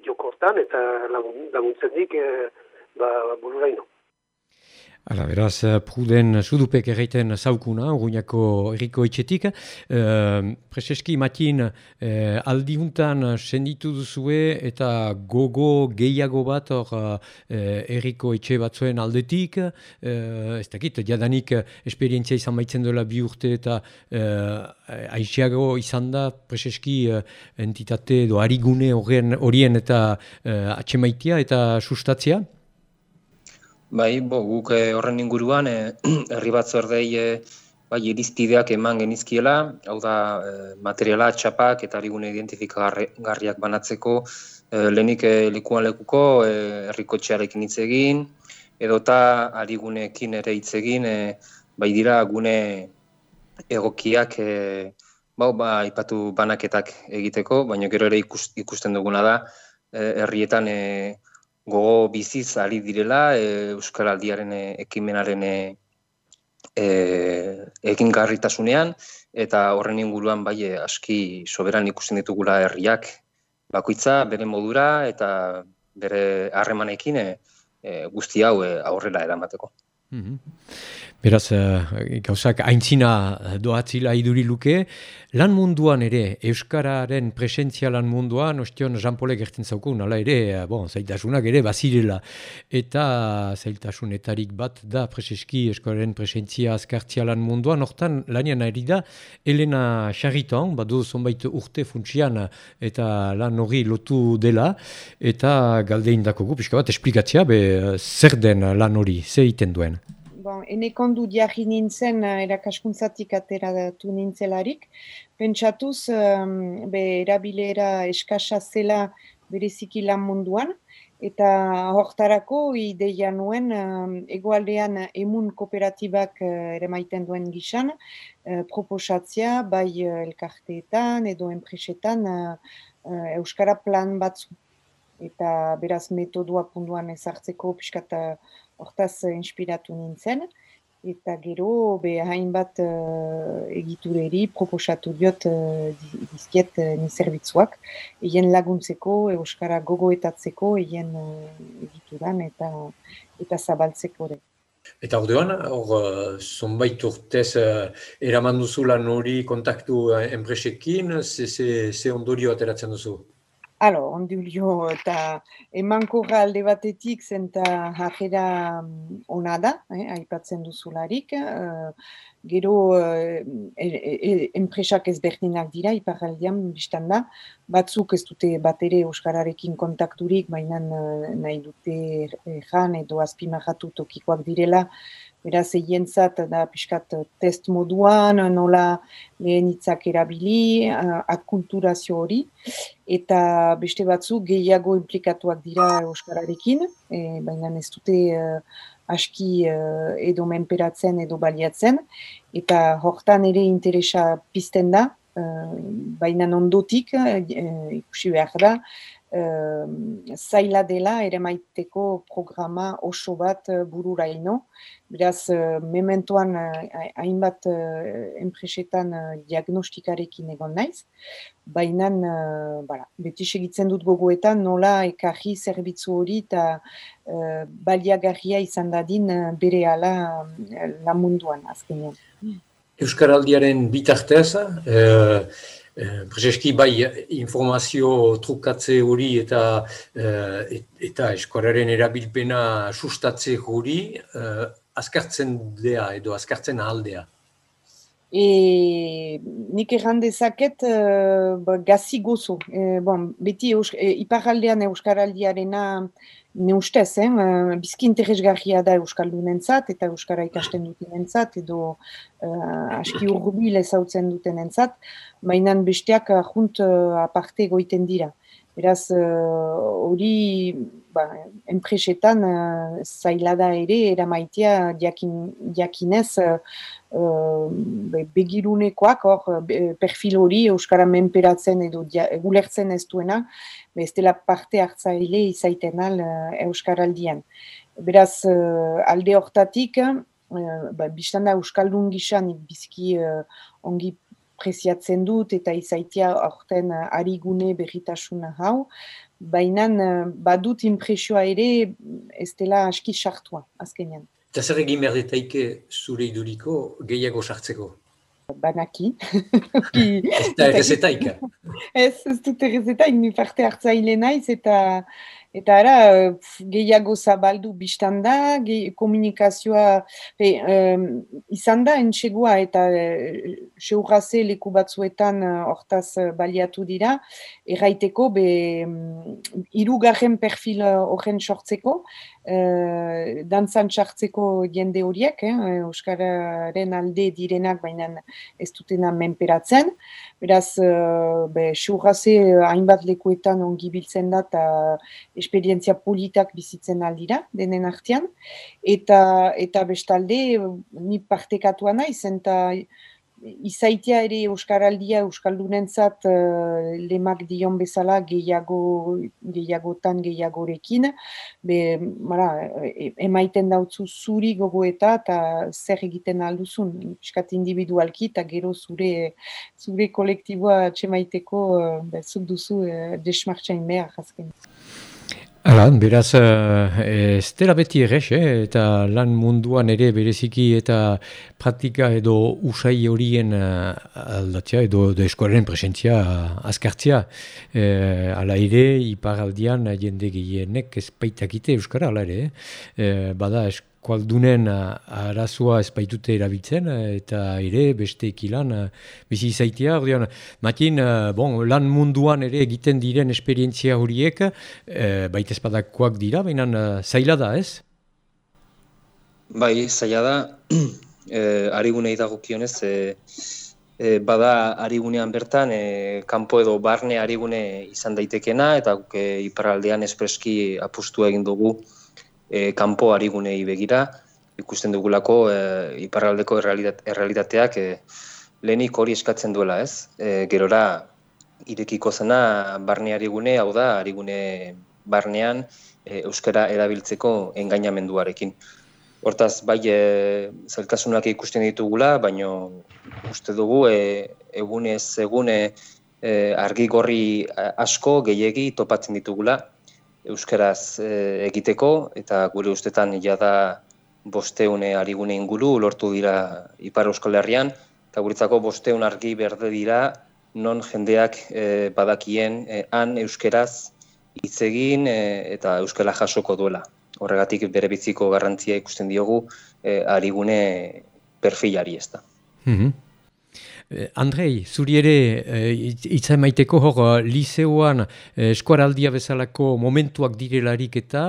jokortan eta laguntzen dik e, ba, bururaino. Hala, beraz, eh, pruden sudupek erreiten zaukuna, urruñako erriko etxetik. E, Prezeski, Matin, e, aldiuntan senditu duzue eta gogo gehiago bat hor erriko etxe batzuen aldetik. E, ez dakit, jadanik esperientzia izan baitzen duela bi urte eta e, aixiago izan da, Prezeski, entitate edo harigune horien eta e, atxemaitia eta sustatzia. Bai, bo, guk eh, horren inguruan, eh, herri e, batzordei e, bai, irizpideak eman genizkiela, hau da, materiala txapak eta harigune identifikagarriak banatzeko, e, lehenik e, likuan lekuko e, herriko txarekin hitz egin, edota harigunekin ere hitz egin, e, bai dira gune egokiak e, bau, ba, ipatu banaketak egiteko, baina gero ere ikusten duguna da, herrietan e, gogo biziz ari direla e, Euskaraldiaren e, ekimenaren e, e, egin garritasunean, eta horren inguruan bai e, aski soberan ikusten ditugula herriak bakoitza bere modura eta bere harremanekin e, e, guzti hau e, aurrera eramateko. Mm Beraz, uh, gauzak aintzina doatzila iduri luke, lan munduan ere, Euskararen presentzia lan munduan, ostion Jean-Paulek gertzen zauku, nala ere, uh, bon, zaitasunak ere bazirela. Eta zaitasunetarik bat da, preseski Euskararen presentzia azkartzia lan munduan, hortan lanian ari da, Elena Chariton, badu zonbait urte funtsian eta lan hori lotu dela, eta galdein dako gu, bat, esplikatzia, be, zer den lan hori, ze iten duen? Bon, enekondu diarri nintzen erakaskuntzatik atera datu nintzelarik. Pentsatuz, um, be, erabilera eskasa zela bereziki lan munduan, eta hortarako ideia nuen um, egualdean emun kooperatibak uh, ere maiten duen gizan, uh, proposatzia bai uh, elkarteetan edo enpresetan uh, uh, Euskara plan batzu. Eta beraz metodua punduan ezartzeko piskata hortaz uh, inspiratu nintzen, eta gero be hainbat uh, egitureri proposatu diot uh, dizkiet uh, nizerbitzuak, egen laguntzeko, euskara gogoetatzeko, egen uh, egituran eta eta zabaltzeko ere. Eta ordean, hor, zonbait urtez uh, eraman duzu lan hori kontaktu uh, enpresekin, ze, ze, ze ondorio ateratzen duzu? Alo, ondi ulio, eta emankorra alde batetik zenta jarrera mm, ona da, eh, aipatzen duzularik. Uh, gero, uh, e, e, enpresak ezberdinak dira, iparaldian, biztan da, batzuk ez dute bat ere Euskararekin kontakturik, baina uh, nahi dute jan edo azpimarratu tokikoak direla, Beraz, egientzat da pixkat test moduan, nola lehen hitzak erabili, akulturazio hori, eta beste batzu gehiago implikatuak dira Euskararekin, e, baina ez dute aski edo menperatzen edo baliatzen, eta hortan ere interesa pizten da, baina ondotik, ikusi behar da, zaila dela ere maiteko programa oso bat uh, burura ino. Beraz, uh, mementoan hainbat enpresetan diagnostikarekin egon naiz. Baina, uh, beti segitzen dut gogoetan nola ekarri zerbitzu hori eta uh, baliagarria izan dadin bere ala uh, munduan azkenean. Euskaraldiaren bitartez, Eh, Prezeski bai informazio trukatze hori eta eh, eta eskoraren erabilpena sustatze hori eh, azkartzen dea edo azkartzen ahaldea. E, nik erran dezaket uh, ba, gazi gozo. bon, beti eusk, e, iparaldean euskaraldiarena ne ustez, eh? bizki interesgarria da Euskaldunentzat eta Euskara ikasten dutenentzat edo uh, aski urbil ezautzen dutenentzat, mainan besteak junt uh, aparte goiten dira. Beraz, hori uh, ba, enpresetan uh, zailada ere eramaitea jakin, jakinez uh, begirunekoak hor perfil hori Euskara menperatzen edo gulertzen ez duena, ez dela parte hartzaile izaiten al uh, Euskaraldian. Beraz, uh, alde hortatik, uh, ba, biztanda Euskaldun gisan bizki uh, ongi preziatzen dut eta izaitia aurten uh, arigune berritasuna hau, baina uh, badut impresioa ere ez dela aski sartua azkenean. Eta zer egin behar detaike zure iduriko gehiago sartzeko? Banaki. ez da errezetaik? ez, ez dut errezetaik, ni parte hartzaile naiz eta Eta ara, gehiago zabaldu biztan da, komunikazioa be, um, izan da entxegua eta uh, leku batzuetan uh, hortaz uh, baliatu dira, erraiteko be irugarren perfil horren sortzeko, uh, dantzan sartzeko jende horiek, eh, Euskararen alde direnak baina ez dutena menperatzen, beraz, uh, be, hainbat lekuetan ongi biltzen da eta esperientzia politak bizitzen aldira, denen artean, eta, eta bestalde, ni partekatua naiz, eta izaitia ere Euskaraldia, Euskaldunentzat uh, lemak dion bezala gehiago, gehiagotan gehiagorekin, be, mara, e, emaiten dautzu zuri gogoeta eta zer egiten alduzun, piskat individualki eta gero zure, zure kolektiboa txemaiteko uh, zuk duzu uh, desmartxain behar jazken. Hala, beraz, eh, ez dela beti errez, eh? eta lan munduan ere bereziki eta praktika edo usai horien uh, aldatzea edo eskuaren presentzia azkartzea. Eh, ala ere, iparaldian jende gehienek ez baitakite Euskara, ala ere. Eh? bada, esk kualdunen arazua ez baitute erabiltzen, eta ere beste ekilan bizi izaitia. Ordean, matin, bon, lan munduan ere egiten diren esperientzia horiek, e, baita espadakoak dira, baina zaila da ez? Bai, zaila da, e, arigunei dagokionez, e, e, bada arigunean bertan, e, kanpo edo barne arigune izan daitekena, eta e, iparaldean espreski apustu egin dugu, e, kanpo arigunei begira, ikusten dugulako e, iparraldeko errealitateak e, lehenik hori eskatzen duela, ez? E, gerora, irekiko zena barne arigune, hau da, arigune barnean e, euskara erabiltzeko engainamenduarekin. Hortaz, bai, e, zeltasunak ikusten ditugula, baino uste dugu, e, egunez, egune, e, argi gorri asko gehiegi topatzen ditugula, euskaraz e, egiteko eta gure ustetan ja da bosteune arigune inguru lortu dira Ipar Euskal Herrian eta guretzako bosteun argi berde dira non jendeak e, badakien e, han euskeraz hitz egin eta euskala jasoko duela. Horregatik bere biziko garrantzia ikusten diogu e, arigune perfilari ez da. Mm Eh, Andrei, zuri ere hitza emaiteko hor liseoan eskuaraldia bezalako momentuak direlarik eta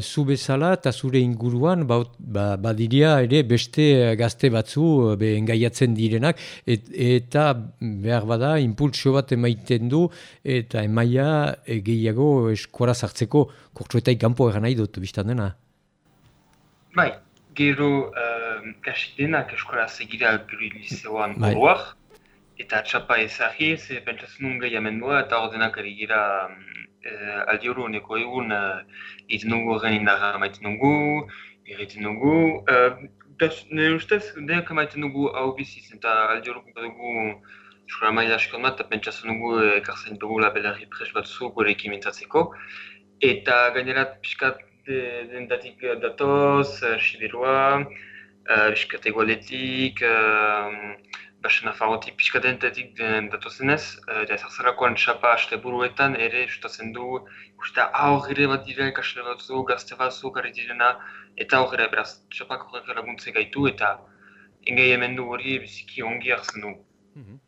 zu bezala eta zure inguruan ba, ba, badiria ere beste gazte batzu be engaiatzen direnak eta behar bada impulsio bat emaiten du eta emaia gehiago eskuara sartzeko kurtsuetai kanpo egan nahi dut biztan dena. Bai, gero uh, kasitenak eskola segira gero liceoan bai. eta txapa ezagri, ze pentsatzen nun gehi amendua, eta ordenak ari gira uh, aldi hori honeko egun uh, egiten dugu horren indarra maiten dugu, egiten dugu. Uh, ne ustez, denak maiten dugu hau biziz, eta aldi hori dugu eskola maila askon bat, eta pentsatzen dugu ekartzen dugu labelarri pres bat zu gure ekimentatzeko. Eta gainerat pixkat dentatik datoz, siderua, piskat egualetik, basen afagotik piskat dentatik datozenez, eta ezarzarakoan txapa haste buruetan ere sustatzen du, usta aurre bat dira ikasle batzu, gazte batzu, gari direna, eta aurre beraz txapak horrek laguntze gaitu, eta ingei hemen du hori biziki ongi hartzen du. Mhm.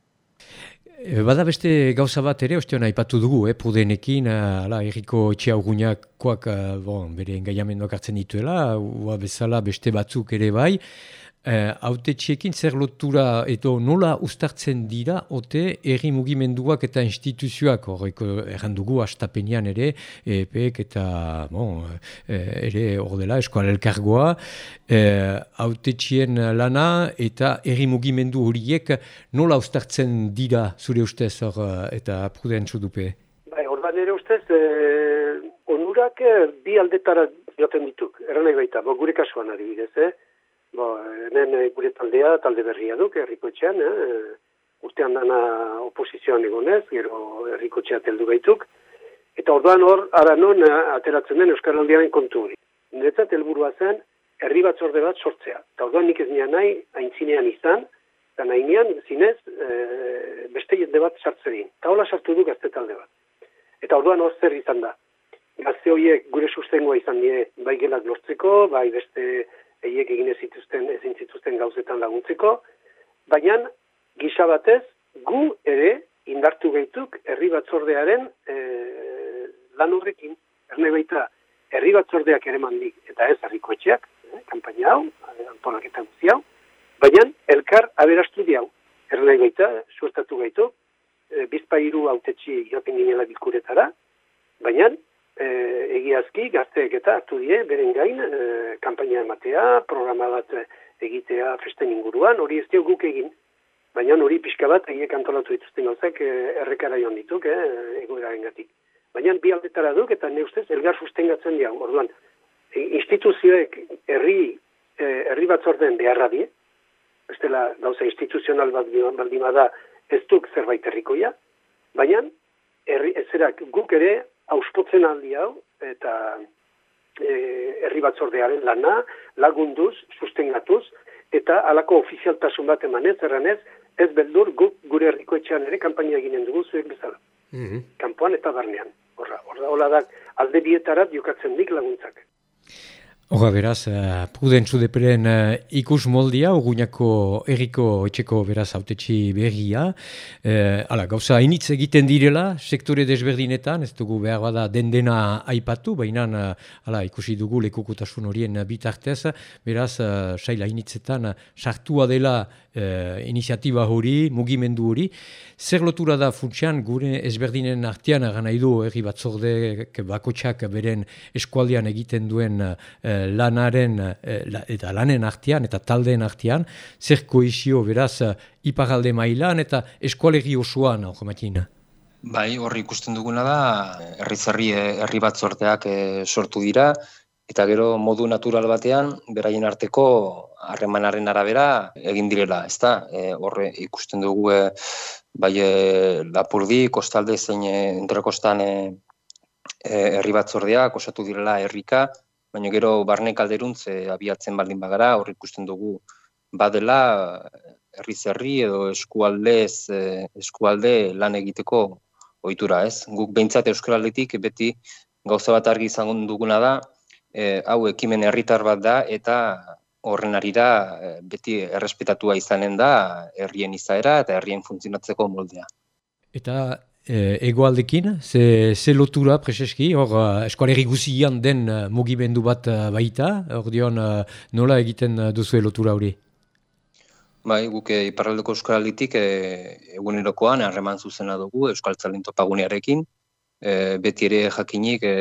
Eh, bada beste gauza bat ere, ostion aipatu dugu, eh, prudenekin, eh, ala, erriko etxea urgunakoak, eh, bon, bere engaiamendoak hartzen dituela, ua bezala beste batzuk ere bai, Eh, haute txekin zer lotura edo nola ustartzen dira ote erri mugimenduak eta instituzioak horreko errandugu astapenean ere EPEK eta bon, eh, ere hor dela eskoal elkargoa eh, haute txien lana eta erri mugimendu horiek nola ustartzen dira zure ustez hor eta prudentzu dupe? Bai, hor ere ustez eh, onurak bi aldetara joten dituk, erran baita, gure kasuan adibidez, eh? Bo, hemen eh, gure taldea, talde berria duk, errikotxean, eh? urtean dana oposizioan egonez, gero errikotxea teldu gaituk, eta orduan hor, ara non eh, ateratzen den Euskal Aldiaren kontu hori. Netzat helburua zen, herri batzorde bat sortzea. Eta orduan nik ez nian nahi, haintzinean izan, eta nahi nian, zinez, e, beste jende bat sartzea Eta hola sartu du gazte talde bat. Eta orduan hor zer izan da. Gazte horiek gure sustengoa izan die, bai gelak lortzeko, bai beste eiek egin zituzten, ezin zituzten gauzetan laguntzeko, baina gisa batez gu ere indartu gaituk herri batzordearen e, lan horrekin, erne baita herri batzordeak ere mandik, eta ez harriko etxeak, e, kampaina hau, e, antonak eta guzti hau, baina elkar aberastu hau, erne baita, suertatu gaitu, e, bizpairu autetxi joten ginela bilkuretara, baina e, egiazki gazteek eta hartu die beren gain e, kanpaina ematea, programa bat egitea festen inguruan, hori ez dio guk egin. Baina hori pixka bat egiek antolatu dituzten gauzak errekara joan dituk, e, egoeraren gatik. Baina bi aldetara duk eta ne ustez elgar sustengatzen diau. Orduan, instituzioek herri herri batzorden beharra die, ez dela gauza instituzional bat baldima da ez duk zerbait herrikoia, baina herri, ezerak guk ere auspotzen aldi hau, eta e, herri batzordearen lana, lagunduz, sustengatuz, eta alako ofizialtasun bat emanez, erranez, ez beldur guk gure herriko etxean ere kampaina eginen dugu zuek bezala. Mm Kampoan eta barnean. Horra, horra, horra da, alde bietarat jokatzen dik laguntzak. Hora beraz, uh, prudentzu deperen uh, ikus moldia, uguñako erriko etxeko beraz autetxi berria. Uh, ala, gauza, initz egiten direla, sektore desberdinetan, ez dugu behar bada den dena aipatu, baina uh, ikusi dugu lekukutasun horien bitartez, beraz, uh, saila initzetan, sartua dela uh, iniziatiba hori, mugimendu hori. Zer lotura da funtsian, gure ezberdinen artean, gana idu, erri batzorde bakotxak beren eskualdean egiten duen lanaren eh, eta lanen artean eta taldeen artean, zer koizio beraz eh, ipagalde mailan eta eskualegi osoan, hau Bai, horri ikusten duguna da, herri eh, herri bat sorteak sortu dira, eta gero modu natural batean, beraien arteko harremanaren arabera egin direla, ezta? E, horre ikusten dugu e, bai e, lapurdi, kostalde zein e, entrekostan e, herri batzordeak osatu direla herrika, baina gero barne kalderuntz abiatzen baldin bagara, hor ikusten dugu badela herri zerri edo eskualdez eskualde lan egiteko ohitura, ez? Guk behintzat euskaraldetik beti gauza bat argi izango duguna da, e, hau ekimen herritar bat da eta horren arira beti errespetatua izanen da herrien izaera eta herrien funtzionatzeko moldea. Eta e, egoaldekin, ze, ze lotura preseski, hor eskualerri guzian den mugimendu bat baita, hor dion nola egiten duzu lotura hori? Bai, guk e, iparraldeko euskaralditik e, egunerokoan harreman zuzena dugu Euskal Tzalin topagunearekin. E, beti ere jakinik e,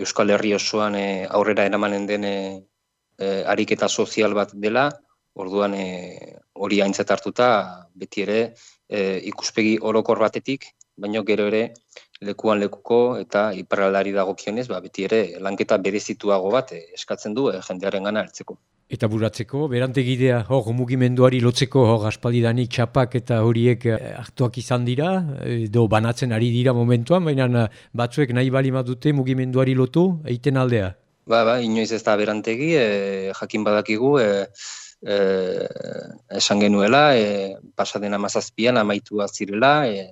Euskal Herri osoan e, aurrera eramanen den e, ariketa sozial bat dela, orduan e, hori aintzat hartuta beti ere e, ikuspegi orokor batetik, baino gero ere lekuan lekuko eta iparraldari dagokionez, ba, beti ere lanketa berezituago bat e, eskatzen du e, jendearen gana hartzeko. Eta buratzeko, berantegidea hor mugimenduari lotzeko hor aspaldidanik txapak eta horiek eh, hartuak izan dira, edo banatzen ari dira momentuan, baina eh, batzuek nahi bali dute mugimenduari lotu, eiten aldea? Ba, ba, inoiz ez da berantegi, e, jakin badakigu, e, e, esan genuela, e, pasaden amazazpian amaitu zirela, e,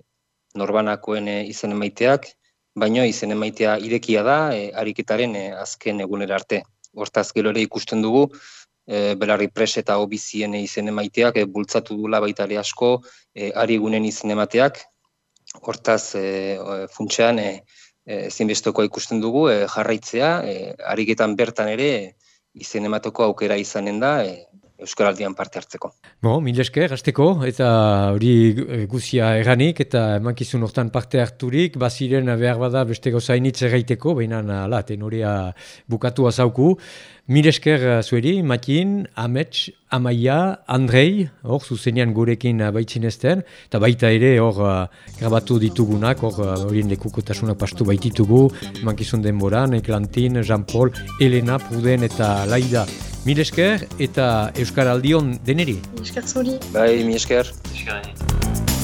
norbanakoen izen emaiteak, baino izen emaitea irekia da, e, ariketaren e, azken egunera arte. Hortaz gero ere ikusten dugu, e, belarri pres eta obizien izen emaiteak, e, bultzatu dula baita ere asko, e, ari gunen izen emateak, hortaz e, funtsean e, e, ikusten dugu e, jarraitzea, e, ariketan bertan ere izen emateko aukera izanen da, e, Euskaraldian parte hartzeko. Bo, mil esker, azteko, eta hori guzia eranik, eta emankizun hortan parte harturik, baziren behar bada beste gozainitz erraiteko, baina ala, tenorea bukatu azauku. Mil esker zueri, Matin, Amets, Amaia, Andrei, hor zuzenean gurekin baitzin ezten, eta baita ere hor grabatu ditugunak, hor horien lekukotasunak pastu baititugu, emankizun denboran, Eklantin, Jean-Paul, Elena, Pruden eta Laida. Mil esker eta Euskal Aldion deneri. Euskal Zuri. Bai, mi esker. Euskal